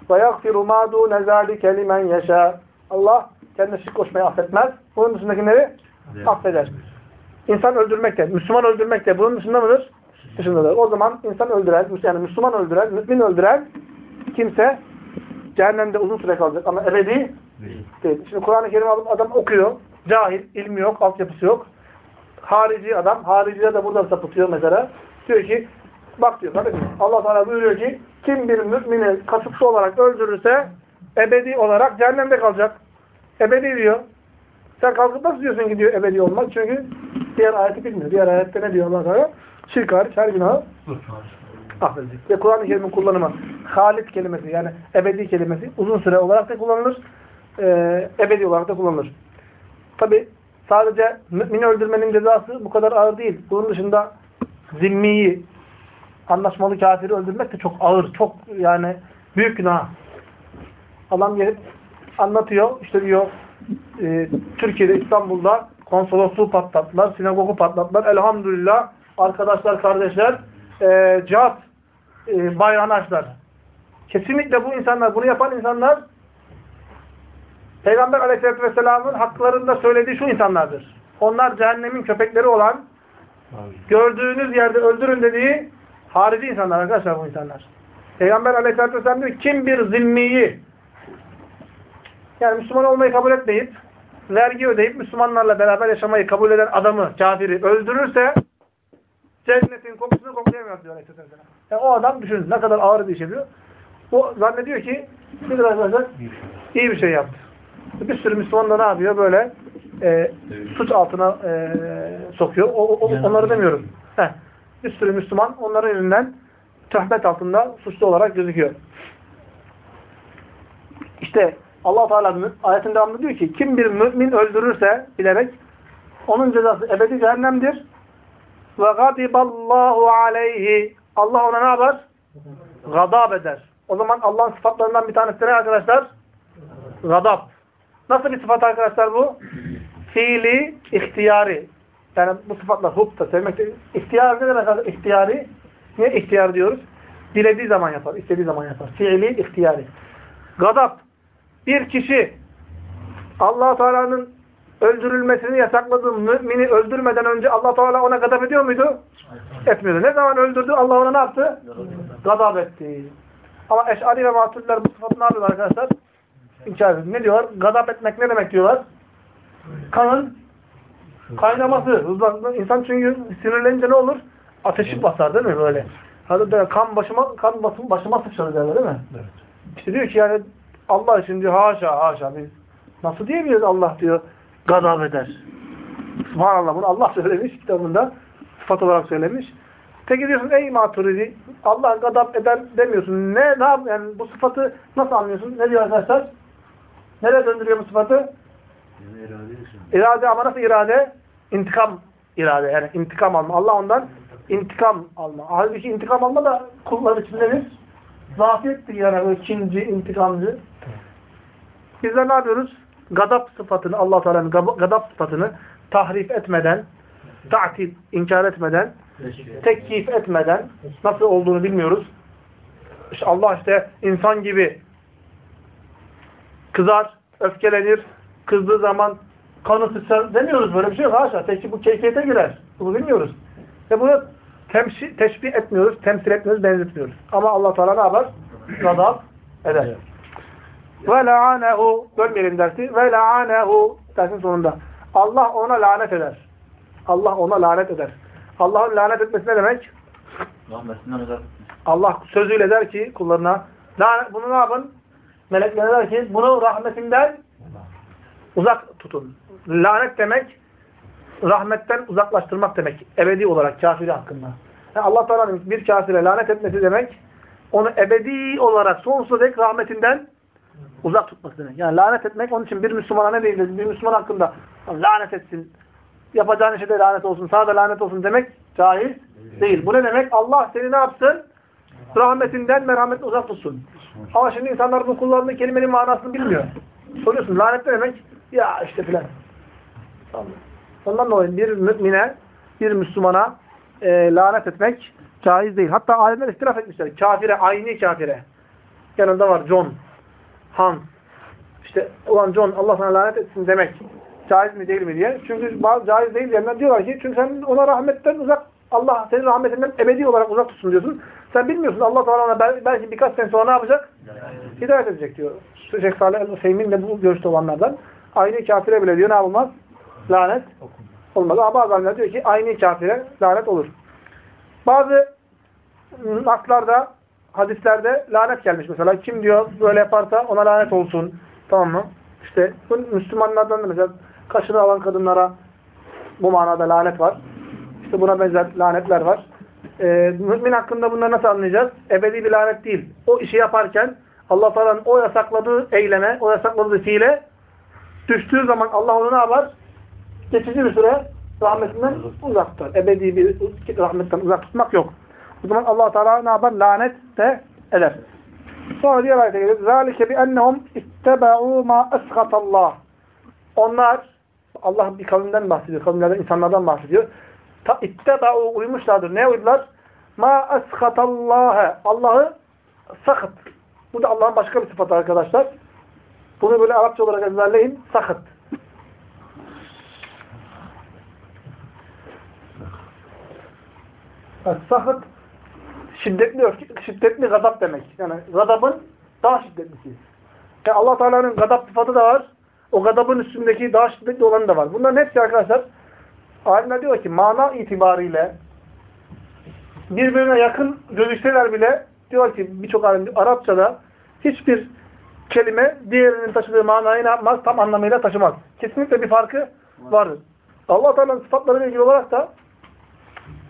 ve yaghfiru ma dun zalika limen yasha. Allah kendine şirk koşmayı affetmez. Bunun dışındakileri affeder. İnsan öldürmek de, Müslüman öldürmek de bunun dışında mıdır? Dışındadır. O zaman insan öldüren, yani Müslüman öldüren, mümin öldüren kimse cehennemde uzun süre kalacak ama ebedi değil. Şimdi Kur'an-ı Kerim alıp adam okuyor. Cahil, ilmi yok, altyapısı yok. Harici adam, hariciler de buradan sapıtıyor mesela. Diyor ki, bak diyor kardeşim, Allah Teala buyuruyor ki, kim bir mümini kasıtlı olarak öldürürse ebedi olarak cehennemde kalacak. Ebedi diyor. Sen kalkıp nasıl diyorsun ki diyor ebedi olmaz? Çünkü diğer ayeti bilmiyor. Diğer ayette ne diyor Allah Teala? Şirk hariç her günahı affedecek. Ve Kur'an-ı Kerim'in kullanımı halit kelimesi yani ebedi kelimesi uzun süre olarak da kullanılır. E, ebedi olarak da kullanılır. Tabi sadece mümini öldürmenin cezası bu kadar ağır değil. Bunun dışında zimmiyi, anlaşmalı kafiri öldürmek de çok ağır, çok yani büyük günah. Adam gelip anlatıyor, işte diyor e, Türkiye'de, İstanbul'da konsolosluğu patlattılar, sinagogu patlattılar. Elhamdülillah arkadaşlar, kardeşler e, cihat e, bayrağını açtılar. Kesinlikle bu insanlar, bunu yapan insanlar Peygamber aleyhissalatü vesselamın haklarında söylediği şu insanlardır. Onlar cehennemin köpekleri olan gördüğünüz yerde öldürün dediği harici insanlar arkadaşlar bu insanlar. Peygamber aleyhissalatü vesselam diyor kim bir zimmiyi yani Müslüman olmayı kabul etmeyip vergi ödeyip Müslümanlarla beraber yaşamayı kabul eden adamı, kafiri öldürürse cennetin kokusunu koklayamıyor diyor Aleyhisselam. Yani o adam düşünün ne kadar ağır bir iş yapıyor. O zannediyor ki nedir arkadaşlar? İyi bir şey yaptı. Bir sürü Müslüman da ne yapıyor? Böyle e, suç altına e, sokuyor. O, o, onları demiyorum. Heh. Bir sürü Müslüman onların elinden töhmet altında suçlu olarak gözüküyor. İşte allah Teala ayetin devamında diyor ki kim bir mümin öldürürse bilerek onun cezası ebedi cehennemdir. Ve gadiballahu aleyhi Allah ona ne yapar? Gadab eder. O zaman Allah'ın sıfatlarından bir tanesi ne arkadaşlar? Gadab. Nasıl bir sıfat arkadaşlar bu? Fiili, ihtiyari. Yani bu sıfatlar hubta, sevmek. İhtiyar ne demek? İhtiyari. Niye ihtiyar diyoruz? Dilediği zaman yapar, istediği zaman yapar. Fiili, ihtiyari. Gadab. Bir kişi allah Teala'nın öldürülmesini yasakladığı mümini öldürmeden önce allah Teala ona gadap ediyor muydu? Etmiyordu. Ne zaman öldürdü? Allah ona ne yaptı? Gadap etti. Ama Eş'ari ve Maturiler bu sıfatı ne yapıyorlar arkadaşlar? İnkar ediyor. Ne diyorlar? Gadap etmek ne demek diyorlar? Kanın kaynaması. İnsan çünkü sinirlenince ne olur? Ateşi basar değil mi böyle? Hadi de kan başıma kan basım başıma sıçradı derler değil mi? Evet. İşte diyor ki yani Allah için diyor haşa haşa biz nasıl diyebiliriz Allah diyor gadab eder. Subhanallah bunu Allah söylemiş kitabında sıfat olarak söylemiş. Peki diyorsun ey maturidi Allah gadab eder demiyorsun. Ne, ne yap yani bu sıfatı nasıl anlıyorsun? Ne diyor arkadaşlar? Nereye döndürüyor bu sıfatı? İrade ama nasıl irade? İntikam irade yani intikam alma. Allah ondan intikam alma. Halbuki intikam alma da kullar için nedir? Zafiyettir yani böyle kinci, intikamcı. Bizler ne yapıyoruz? Gadap sıfatını, allah Teala'nın gadap sıfatını tahrif etmeden, ta'til, inkar etmeden, tekkif etmeden, nasıl olduğunu bilmiyoruz. İşte Allah işte insan gibi kızar, öfkelenir, kızdığı zaman kanı sıçrar demiyoruz. Böyle bir şey yok. Haşa. Peki bu keyfiyete girer. Bunu bilmiyoruz. Ve bunu temşi, teşbih etmiyoruz, temsil etmiyoruz, benzetmiyoruz. Ama allah Teala ne yapar? Gadap eder. Ve la'anehu bölmeyelim dersi. Ve la'anehu dersin sonunda. Allah ona lanet eder. Allah ona lanet eder. Allah'ın lanet etmesi ne demek? Allah sözüyle der ki kullarına lanet, bunu ne yapın? Melekler der ki bunu rahmetinden uzak tutun. Lanet demek rahmetten uzaklaştırmak demek. Ebedi olarak kafiri hakkında. Yani Allah Teala'nın bir kafire lanet etmesi demek onu ebedi olarak sonsuza dek rahmetinden uzak tutması demek. Yani lanet etmek onun için bir Müslümana ne değil? Bir Müslüman hakkında lanet etsin. Yapacağın işe de lanet olsun. Sana da lanet olsun demek caiz değil. Bu ne demek? Allah seni ne yapsın? Rahmetinden merhametle uzak tutsun. Ama şimdi insanlar bu kullandığı kelimenin manasını bilmiyor. Soruyorsun lanet ne demek? Ya işte filan. Ondan dolayı bir mümine, bir Müslümana e, lanet etmek caiz değil. Hatta alimler istiraf etmişler. Kafire, aynı kafire. Yanında var John, Hans. İşte ulan John Allah sana lanet etsin demek caiz mi değil mi diye. Çünkü bazı caiz değil diyenler diyorlar ki çünkü sen ona rahmetten uzak Allah senin rahmetinden ebedi olarak uzak tutsun diyorsun. Sen bilmiyorsun Allah Teala ona bel- belki birkaç sene sonra ne yapacak? Hidayet edecek diyor. Şeyh Salih el-Hüseyin de bu görüşte olanlardan. Aynı kafire bile diyor ne yapılmaz? Lanet olmaz. Ama bazı diyor ki aynı kafire lanet olur. Bazı naslarda, hadislerde lanet gelmiş mesela. Kim diyor böyle yaparsa ona lanet olsun. Tamam mı? İşte bu Müslümanlardan da mesela kaşını alan kadınlara bu manada lanet var. İşte buna benzer lanetler var. Ee, mümin hakkında bunları nasıl anlayacağız? Ebedi bir lanet değil. O işi yaparken Allah Teala'nın o yasakladığı eyleme, o yasakladığı fiile düştüğü zaman Allah onu ne yapar? Geçici bir süre rahmetinden uzak tutar. Ebedi bir rahmetten uzak tutmak yok. O zaman allah Teala ne yapar? Lanet de eder. Sonra diğer ayete gelir. ذَٰلِكَ بِأَنَّهُمْ اِتَّبَعُوا مَا اَسْخَطَ اللّٰهِ Onlar, Allah bir kavimden bahsediyor, kavimlerden, insanlardan bahsediyor. Ta, ittebaû uymuşlardır. Ne uydular? Ma eskhatallâhe. Allah'ı sakıt. Bu da Allah'ın başka bir sıfatı arkadaşlar. Bunu böyle Arapça olarak ezberleyin. Sakıt. Sakıt şiddetli öfke, şiddetli gazap demek. Yani gazabın daha şiddetlisi. Yani Allah Teala'nın gazap sıfatı da var. O gazabın üstündeki daha şiddetli olanı da var. Bunların hepsi arkadaşlar alimler diyor ki mana itibariyle birbirine yakın gözükseler bile diyor ki birçok alim Arapçada hiçbir kelime diğerinin taşıdığı manayı ne yapmaz? Tam anlamıyla taşımaz. Kesinlikle bir farkı vardır. Allah Teala'nın sıfatlarıyla ilgili olarak da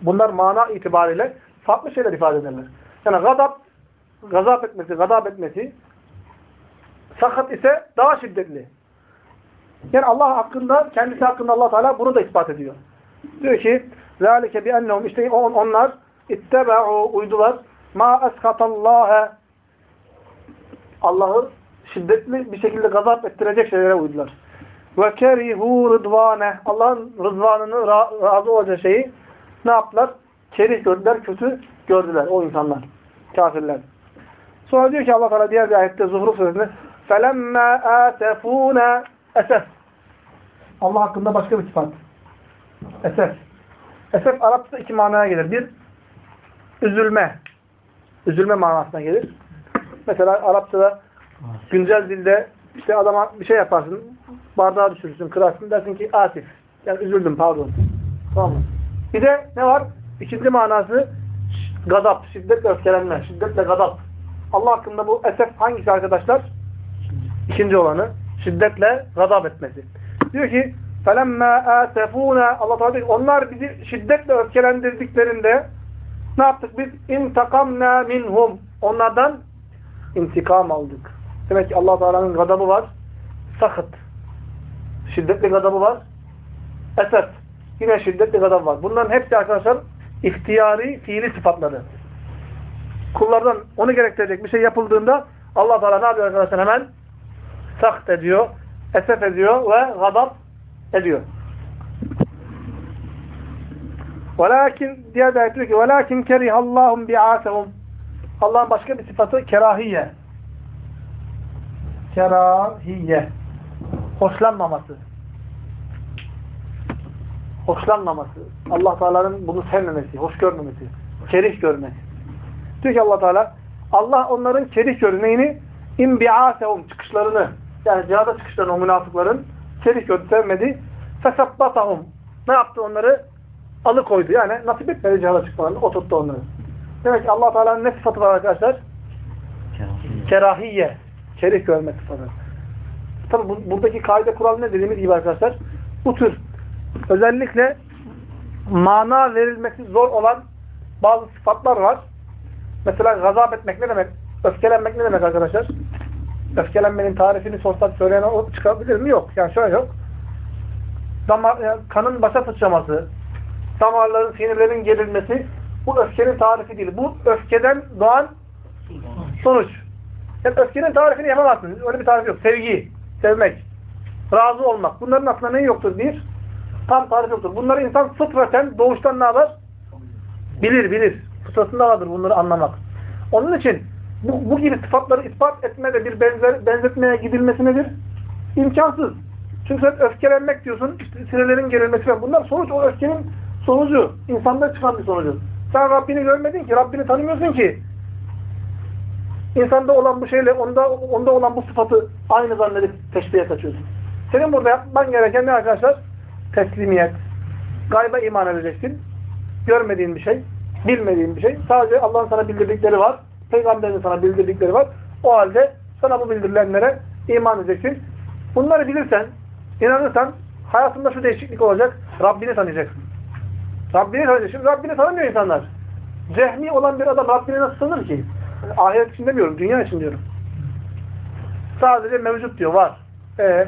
bunlar mana itibariyle farklı şeyler ifade ederler. Yani gazap, gazap etmesi, gazap etmesi sakat ise daha şiddetli. Yani Allah hakkında, kendisi hakkında Allah Teala bunu da ispat ediyor. Diyor ki ذَٰلِكَ بِأَنَّهُمْ işte on, onlar ittebe'u uydular ma eskatallâhe Allah'ı şiddetli bir şekilde gazap ettirecek şeylere uydular. Ve kerihu rıdvane Allah'ın rızvanını razı olacağı şeyi ne yaptılar? Kerih gördüler, kötü gördüler o insanlar. Kafirler. Sonra diyor ki Allah Teala diğer bir ayette Zuhruf suresinde فَلَمَّا آتَفُونَ Esef. Allah hakkında başka bir sıfat. Esef. Esef Arapçada iki manaya gelir. Bir, üzülme. Üzülme manasına gelir. Mesela Arapçada güncel dilde işte adama bir şey yaparsın, bardağı düşürürsün, kırarsın, dersin ki atif. Yani üzüldüm, pardon. Tamam mı? Bir de ne var? İkinci manası gazap, şiddetle öfkelenme, şiddetle gazap. Allah hakkında bu esef hangisi arkadaşlar? İkinci olanı. Şiddetle gazap etmesi. Diyor ki فَلَمَّا آسَفُونَ Allah Teala diyor onlar bizi şiddetle öfkelendirdiklerinde ne yaptık biz? اِنْتَقَمْنَا minhum Onlardan intikam aldık. Demek ki Allah Teala'nın gazabı var. Sakıt. Şiddetli gazabı var. Esef. Yine şiddetli gazabı var. Bunların hepsi arkadaşlar ihtiyari fiili sıfatları. Kullardan onu gerektirecek bir şey yapıldığında Allah Teala ne yapıyor arkadaşlar hemen? Sakt ediyor, esef ediyor ve gadab ediyor. Velakin diğer bir ayet diyor ki velakin kerihallahum bi'asehum Allah'ın başka bir sıfatı kerahiye. Kerahiye. Hoşlanmaması. Hoşlanmaması. Allah Teala'nın bunu sevmemesi, hoş görmemesi, kerih görmesi. Diyor ki Allah Teala Allah onların kerih görüneyini imbi'asehum çıkışlarını yani cihada çıkışlarını o münafıkların kerih gördü, sevmedi. Fesabbatahum ne yaptı onları? Alıkoydu. Yani nasip etmedi cihada çıkmalarını. Oturttu onları. Demek ki allah Teala'nın ne sıfatı var arkadaşlar? Kerahiye. Kerih görme sıfatı. Tabi bu, buradaki kaide kural ne dediğimiz gibi arkadaşlar? Bu tür özellikle mana verilmesi zor olan bazı sıfatlar var. Mesela gazap etmek ne demek? Öfkelenmek ne demek arkadaşlar? Öfkelenmenin tarifini sorsak söyleyen çıkabilir mi? Yok. Yani şöyle yok. Damar, yani kanın başa sıçraması, damarların, sinirlerin gerilmesi bu öfkenin tarifi değil. Bu öfkeden doğan sonuç. Yani öfkenin tarifini yapamazsınız. Öyle bir tarif yok. Sevgi, sevmek, razı olmak. Bunların aslında neyi yoktur? Bir, tam tarif yoktur. Bunları insan fıtraten, doğuştan ne yapar? Bilir, bilir. Fıtratında vardır bunları anlamak. Onun için bu, bu gibi sıfatları ispat etmede bir benzer, benzetmeye gidilmesi nedir? İmkansız. Çünkü sen öfkelenmek diyorsun, işte sinirlerin gerilmesi falan. Bunlar sonuç, o öfkenin sonucu. İnsanda çıkan bir sonucu. Sen Rabbini görmedin ki, Rabbini tanımıyorsun ki. İnsanda olan bu şeyle onda, onda olan bu sıfatı aynı zannedip teşbihe kaçıyorsun. Senin burada yapman gereken ne arkadaşlar? Teslimiyet. Gayba iman edeceksin. Görmediğin bir şey, bilmediğin bir şey. Sadece Allah'ın sana bildirdikleri var. Peygamberin sana bildirdikleri var. O halde sana bu bildirilenlere iman edeceksin. Bunları bilirsen, inanırsan hayatında şu değişiklik olacak. Rabbini tanıyacaksın. Rabbini tanıyacaksın. Şimdi Rabbini tanımıyor insanlar. Cehmi olan bir adam Rabbini nasıl tanır ki? Ahiret için demiyorum, dünya için diyorum. Sadece mevcut diyor, var. Ee,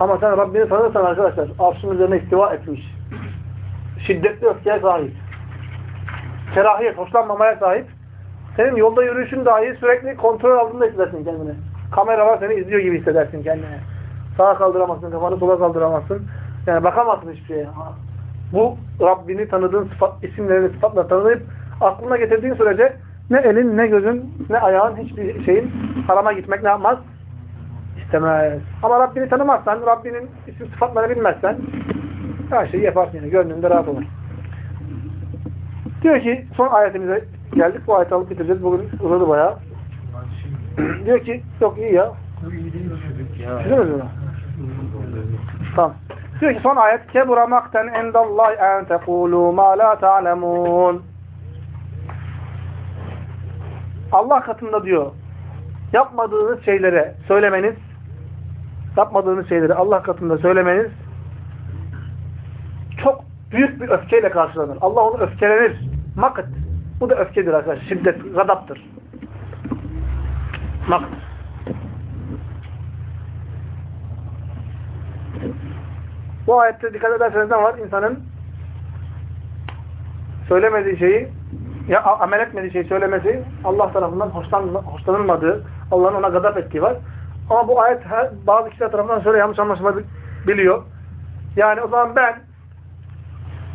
ama sen Rabbini tanırsan arkadaşlar, arşın üzerine istiva etmiş. Şiddetli öfkeye sahip. Kerahiyet, hoşlanmamaya sahip. Senin yolda yürüyüşün dahi sürekli kontrol altında hissedersin kendini. Kamera var seni izliyor gibi hissedersin kendini. Sağa kaldıramazsın, kafanı sola kaldıramazsın. Yani bakamazsın hiçbir şeye. Bu Rabbini tanıdığın sıfat, isimlerini sıfatla tanıyıp aklına getirdiğin sürece ne elin, ne gözün, ne ayağın hiçbir şeyin harama gitmek ne yapmaz? İstemez. Ama Rabbini tanımazsan, Rabbinin isim sıfatlarını bilmezsen her şeyi yaparsın yani. Gönlünde rahat olur. Diyor ki son ayetimize geldik. Bu ayeti alıp bitireceğiz. Bugün uzadı bayağı. Diyor ki yok iyi ya. Çözemez mi? Tamam. Diyor ki son ayet kebura makten endallahi en tekulu ma la ta'lemun. Allah katında diyor yapmadığınız şeylere söylemeniz yapmadığınız şeyleri Allah katında söylemeniz çok büyük bir öfkeyle karşılanır. Allah onu öfkelenir. Makıt. Bu da öfkedir arkadaşlar. Şiddet, gadaptır. Makıt. Bu ayette dikkat ederseniz ne var? İnsanın söylemediği şeyi ya amel etmediği şeyi söylemesi Allah tarafından hoşlan, hoşlanılmadığı, Allah'ın ona gadap ettiği var. Ama bu ayet her, bazı kişiler tarafından şöyle yanlış anlaşılabiliyor. Yani o zaman ben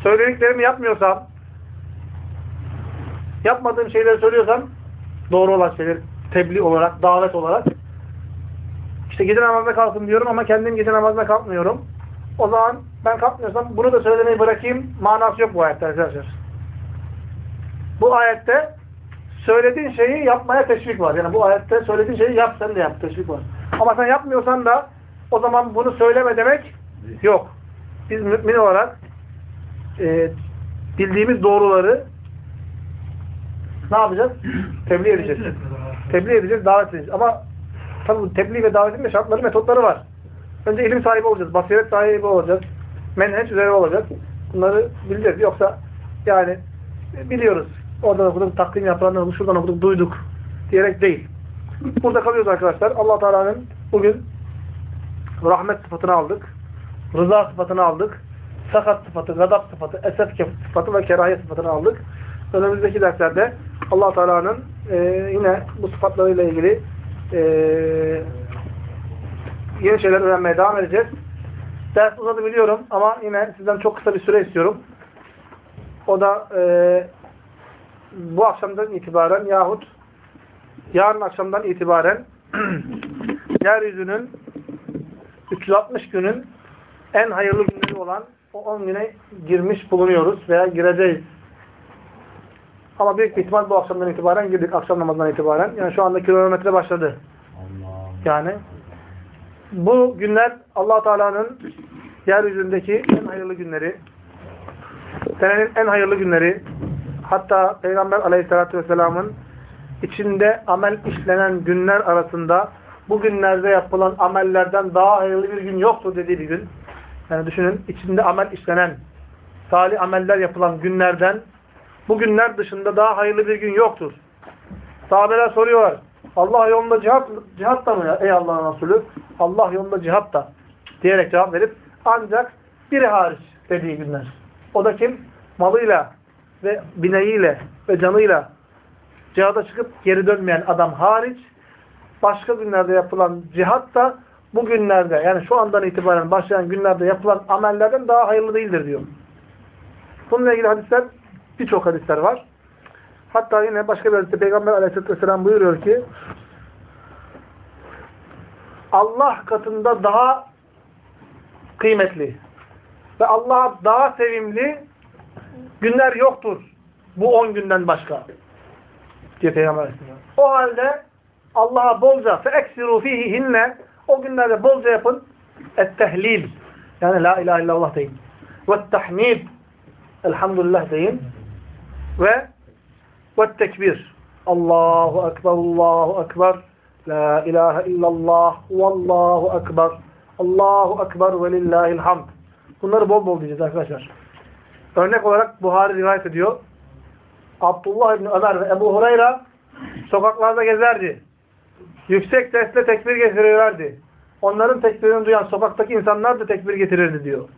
söylediklerimi yapmıyorsam yapmadığım şeyleri söylüyorsam doğru olan şeyler tebliğ olarak, davet olarak işte gece namazına kalkın diyorum ama kendim gece namazına kalkmıyorum. O zaman ben kalkmıyorsam bunu da söylemeyi bırakayım. Manası yok bu ayette arkadaşlar. Bu ayette söylediğin şeyi yapmaya teşvik var. Yani bu ayette söylediğin şeyi yap sen de yap. Teşvik var. Ama sen yapmıyorsan da o zaman bunu söyleme demek yok. Biz mümin olarak e, bildiğimiz doğruları ne yapacağız? Tebliğ edeceğiz. Tebliğ edeceğiz, davet edeceğiz. Ama tabi bu tebliğ ve davetin de şartları, metotları var. Önce ilim sahibi olacağız, basiret sahibi olacağız, menheç üzere olacağız. Bunları bileceğiz. Yoksa yani biliyoruz. Oradan okuduk, takdim yapılanlar olmuş, şuradan okuduk, duyduk diyerek değil. Burada kalıyoruz arkadaşlar. allah Teala'nın bugün rahmet sıfatını aldık. Rıza sıfatını aldık. Sakat sıfatı, gadap sıfatı, esef sıfatı ve kerahiyet sıfatını aldık. Önümüzdeki derslerde allah Teala'nın e, yine bu sıfatlarıyla ilgili e, yeni şeyler öğrenmeye devam edeceğiz. Ders uzadı biliyorum ama yine sizden çok kısa bir süre istiyorum. O da e, bu akşamdan itibaren yahut yarın akşamdan itibaren yeryüzünün 360 günün en hayırlı günleri olan o 10 güne girmiş bulunuyoruz veya gireceğiz. Ama büyük bir ihtimal bu akşamdan itibaren girdik. Akşam namazından itibaren. Yani şu anda kilometre başladı. Yani bu günler allah Teala'nın yeryüzündeki en hayırlı günleri, senenin en hayırlı günleri, hatta Peygamber aleyhissalatü vesselamın içinde amel işlenen günler arasında bu günlerde yapılan amellerden daha hayırlı bir gün yoktur dediği bir gün. Yani düşünün içinde amel işlenen, salih ameller yapılan günlerden bu günler dışında daha hayırlı bir gün yoktur. Sahabeler soruyorlar. Allah yolunda cihat, cihat da mı ya? Ey Allah'ın Resulü. Allah yolunda cihat da. Diyerek cevap verip ancak biri hariç dediği günler. O da kim? Malıyla ve bineğiyle ve canıyla cihada çıkıp geri dönmeyen adam hariç başka günlerde yapılan cihat da bu günlerde yani şu andan itibaren başlayan günlerde yapılan amellerden daha hayırlı değildir diyor. Bununla ilgili hadisler birçok hadisler var. Hatta yine başka bir hadiste Peygamber aleyhisselatü vesselam buyuruyor ki Allah katında daha kıymetli ve Allah'a daha sevimli günler yoktur. Bu on günden başka diyor Peygamber Aleyhisselam. O halde Allah'a bolca feeksiru fihihinne o günlerde bolca yapın. Ettehlil. Yani la ilahe illallah deyin. Ve tahmid elhamdülillah deyin. Ve ve tekbir Allahu Ekber Allahu Ekber. La ilahe illallah Vallahu Ekber. Allahu Ekber ve lillahil hamd Bunları bol bol diyeceğiz arkadaşlar. Örnek olarak Buhari rivayet ediyor. Abdullah İbni Ömer ve Ebu Hureyre sokaklarda gezerdi. Yüksek sesle tekbir getirirlerdi. Onların tekbirini duyan sokaktaki insanlar da tekbir getirirdi diyor.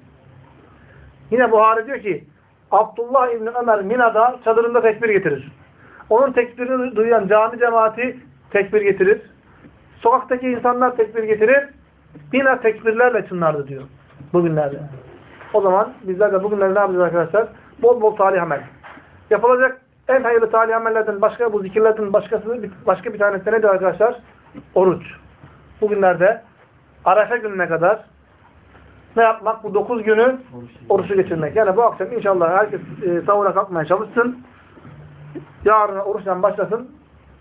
Yine Buhari diyor ki Abdullah İbni Ömer Mina'da çadırında tekbir getirir. Onun tekbirini duyan cami cemaati tekbir getirir. Sokaktaki insanlar tekbir getirir. Mina tekbirlerle çınlardı diyor. Bugünlerde. O zaman bizler de bugünlerde ne yapacağız arkadaşlar? Bol bol salih amel. Yapılacak en hayırlı salih amellerden başka, bu zikirlerden başkası, başka bir tanesi nedir arkadaşlar? Oruç. Bugünlerde Arefe gününe kadar ne yapmak? Bu dokuz günü oruçu geçirmek. Yani bu akşam inşallah herkes e, sahura kalkmaya çalışsın. Yarın oruçtan başlasın.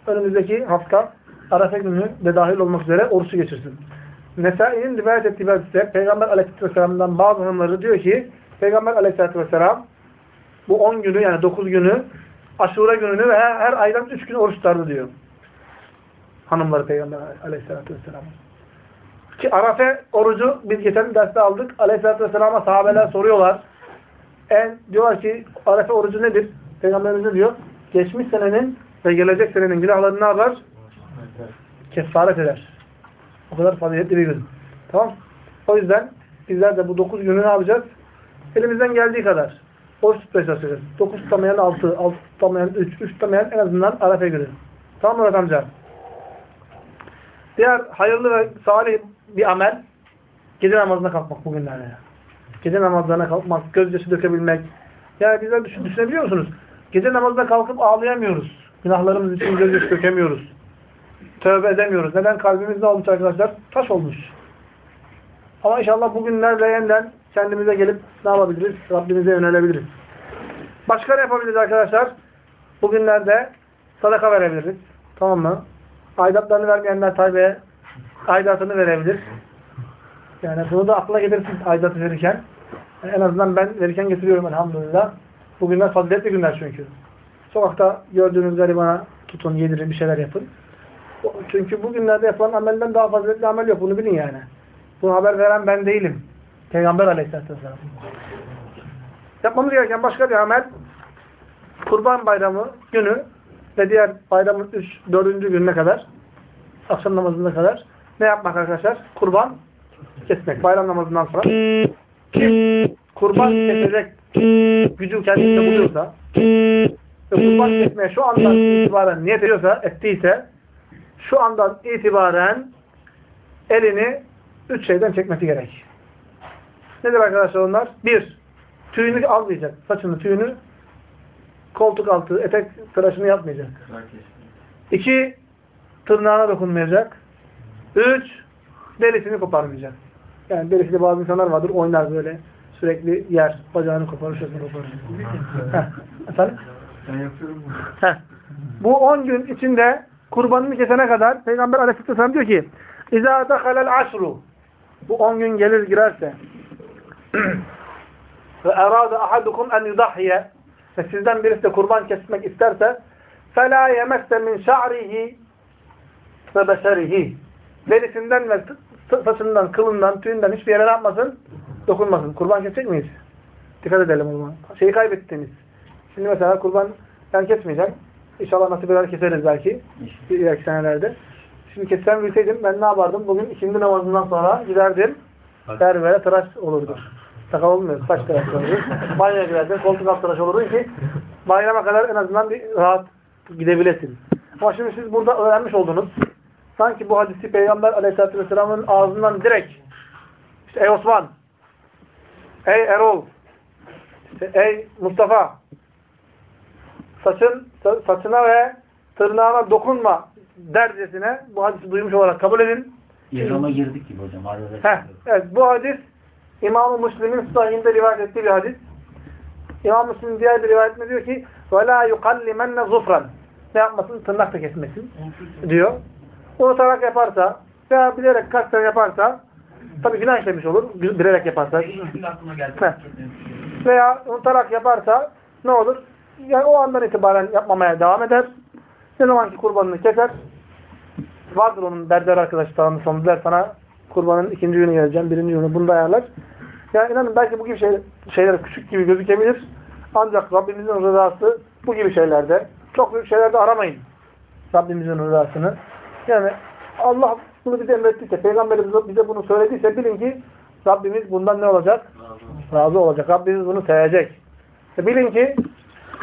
Önümüzdeki hafta Arefe günü de dahil olmak üzere oruçu geçirsin. Nesai'nin rivayet ettiği hadiste Peygamber aleyhisselatü vesselam'dan bazı hanımları diyor ki Peygamber aleyhisselatü vesselam bu 10 günü yani 9 günü aşure gününü ve her, aydan 3 gün oruç tutardı diyor. Hanımları Peygamber aleyhisselatü vesselam. Ki Arafe orucu biz geçen derste aldık. Aleyhisselatü vesselama sahabeler soruyorlar. En diyorlar ki Arafe orucu nedir? Peygamberimiz ne diyor? Geçmiş senenin ve gelecek senenin günahlarını ne yapar? Kefaret eder. O kadar faziletli bir gün. Tamam. O yüzden bizler de bu 9 günü ne yapacağız? Elimizden geldiği kadar. Oruç tutmaya çalışacağız. 9 tutamayan 6, 6 tutamayan 3, 3 tutamayan en azından Arafa günü. Tamam mı amca? Diğer hayırlı ve salih bir amel gece namazına kalkmak bugünlerde. Gece namazlarına kalkmak, gözyaşı dökebilmek. Yani bizler düşün, düşünebiliyor musunuz? Gece namazına kalkıp ağlayamıyoruz. Günahlarımız için gözyaşı dökemiyoruz. Tövbe edemiyoruz. Neden? Kalbimiz ne olmuş arkadaşlar? Taş olmuş. Ama inşallah bugünlerle yeniden kendimize gelip ne yapabiliriz? Rabbimize yönelebiliriz. Başka ne yapabiliriz arkadaşlar? Bugünlerde sadaka verebiliriz. Tamam mı? Aidatlarını vermeyenler tabiye aidatını verebilir. Yani bunu da akla getirsin aidatı verirken. En azından ben verirken getiriyorum elhamdülillah. Bugünler faziletli günler çünkü. Sokakta gördüğünüz garibana tutun, yedirin, bir şeyler yapın. Çünkü bugünlerde yapılan amelden daha faziletli amel yok. Bunu bilin yani. Bunu haber veren ben değilim. Peygamber aleyhisselatü vesselam. Yapmamız gereken başka bir amel Kurban bayramı günü ve diğer bayramın 3 4. gününe kadar akşam namazına kadar ne yapmak arkadaşlar? Kurban kesmek. Bayram namazından sonra kim kurban kesecek gücü kendisinde buluyorsa ve kurban kesmeye şu andan itibaren niyet ediyorsa, ettiyse şu andan itibaren elini üç şeyden çekmesi gerek. Nedir arkadaşlar onlar? Bir, tüyünü almayacak. Saçını, tüyünü koltuk altı, etek tıraşını yapmayacak. İki, tırnağına dokunmayacak. Üç, derisini koparmayacak. Yani derisinde bazı insanlar vardır, oynar böyle. Sürekli yer, bacağını koparır, şöyle koparır. Efendim? Ben yapıyorum bunu. Bu on gün içinde kurbanını kesene kadar Peygamber aleyhisselam diyor ki İzâ dehalel aşru Bu on gün gelir girerse ve erade ahadukum en yudahhiye ve sizden birisi de kurban kesmek isterse فَلَا يَمَسَّ مِنْ شَعْرِهِ ve beşerihi derisinden ve saçından, kılından, tüyünden hiçbir yere ne yapmasın? Dokunmasın. Kurban kesecek miyiz? Dikkat edelim o zaman. Şeyi kaybettiniz. Şimdi mesela kurban ben kesmeyeceğim. İnşallah nasip eder keseriz belki. İleriki senelerde. Şimdi kessem bilseydim ben ne yapardım? Bugün ikindi namazından sonra giderdim. Berbere tıraş olurdu. Sakal olmuyor. Saç tıraş olurdu. Banyoya giderdim. Koltuk alt tıraş olurdu ki bayrama kadar en azından bir rahat gidebilesin. Ama şimdi siz burada öğrenmiş oldunuz. Sanki bu hadisi Peygamber Aleyhisselatü Vesselam'ın ağzından direkt işte ey Osman ey Erol işte ey Mustafa saçın sa- saçına ve tırnağına dokunma dercesine bu hadisi duymuş olarak kabul edin. İhrama girdik gibi hocam. Heh, evet bu hadis İmam-ı Müslim'in sahihinde rivayet ettiği bir hadis. İmam Müslim diğer bir rivayetinde diyor ki وَلَا يُقَلِّمَنَّ زُفْرًا Ne yapmasın? Tırnak da kesmesin diyor. Unutarak yaparsa veya bilerek kasten yaparsa tabii günah işlemiş olur. Bilerek yaparsa. Şimdi aklıma geldi. Heh. Veya unutarak yaparsa ne olur? Yani o andan itibaren yapmamaya devam eder. Ne zamanki kurbanını keser. Vardır onun berber arkadaşı tanımışsam der sana kurbanın ikinci günü geleceğim, birinci günü bunu da ayarlar. Yani inanın belki bu gibi şey, şeyler küçük gibi gözükebilir. Ancak Rabbimizin rızası bu gibi şeylerde. Çok büyük şeylerde aramayın. Rabbimizin rızasını. Yani Allah bunu bize emrettiyse, Peygamberimiz bize bunu söylediyse bilin ki Rabbimiz bundan ne olacak? Razı olacak. Rabbimiz bunu sevecek. E bilin ki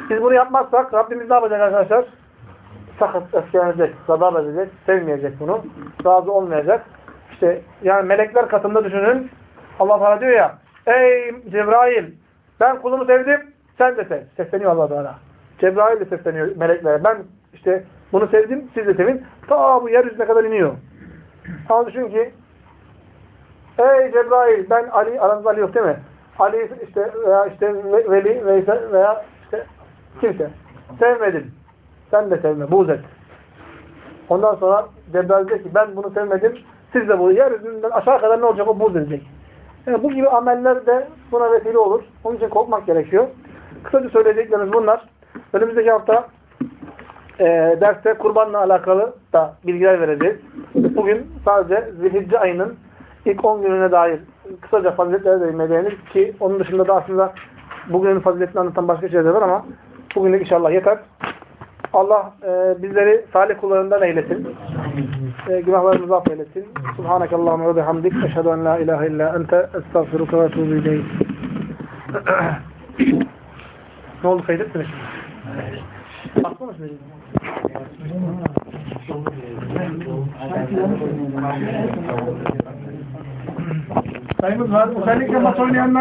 biz bunu yapmazsak Rabbimiz ne yapacak arkadaşlar? Sakıt öfkelenecek, gadab edecek, sevmeyecek bunu. Razı olmayacak. İşte yani melekler katında düşünün. Allah Teala diyor ya Ey Cebrail ben kulumu sevdim sen de sev. Sesleniyor Allah Teala. Cebrail de sesleniyor meleklere. Ben işte bunu sevdim siz de sevin. Ta bu yeryüzüne kadar iniyor. Ama düşün ki Ey Cebrail ben Ali aranızda Ali yok değil mi? Ali işte veya işte Ve- Veli Veysel veya işte kimse sevmedim. Sen de sevme. Buğz et. Ondan sonra Cebrail diyor ki ben bunu sevmedim. Siz de bunu yeryüzünden aşağı kadar ne olacak o buğz edecek. Yani bu gibi ameller de buna vesile olur. Onun için korkmak gerekiyor. Kısaca söyleyeceklerimiz bunlar. Önümüzdeki hafta e, derste kurbanla alakalı da bilgiler vereceğiz. Bugün sadece Zilhicce ayının ilk 10 gününe dair kısaca faziletlere değinmeye değinir ki onun dışında da aslında bugünün faziletini anlatan başka şeyler var ama bugünlük inşallah yeter. Allah e, bizleri salih kullarından eylesin. E, günahlarımızı affeylesin. Subhanakallahumma ve bihamdik. Eşhedü en la ilahe illa ente estağfiruka ve ileyk. ne oldu kaydet mi şimdi? Bakma mı şimdi? Sayımız var. Özellikle maç oynayanlar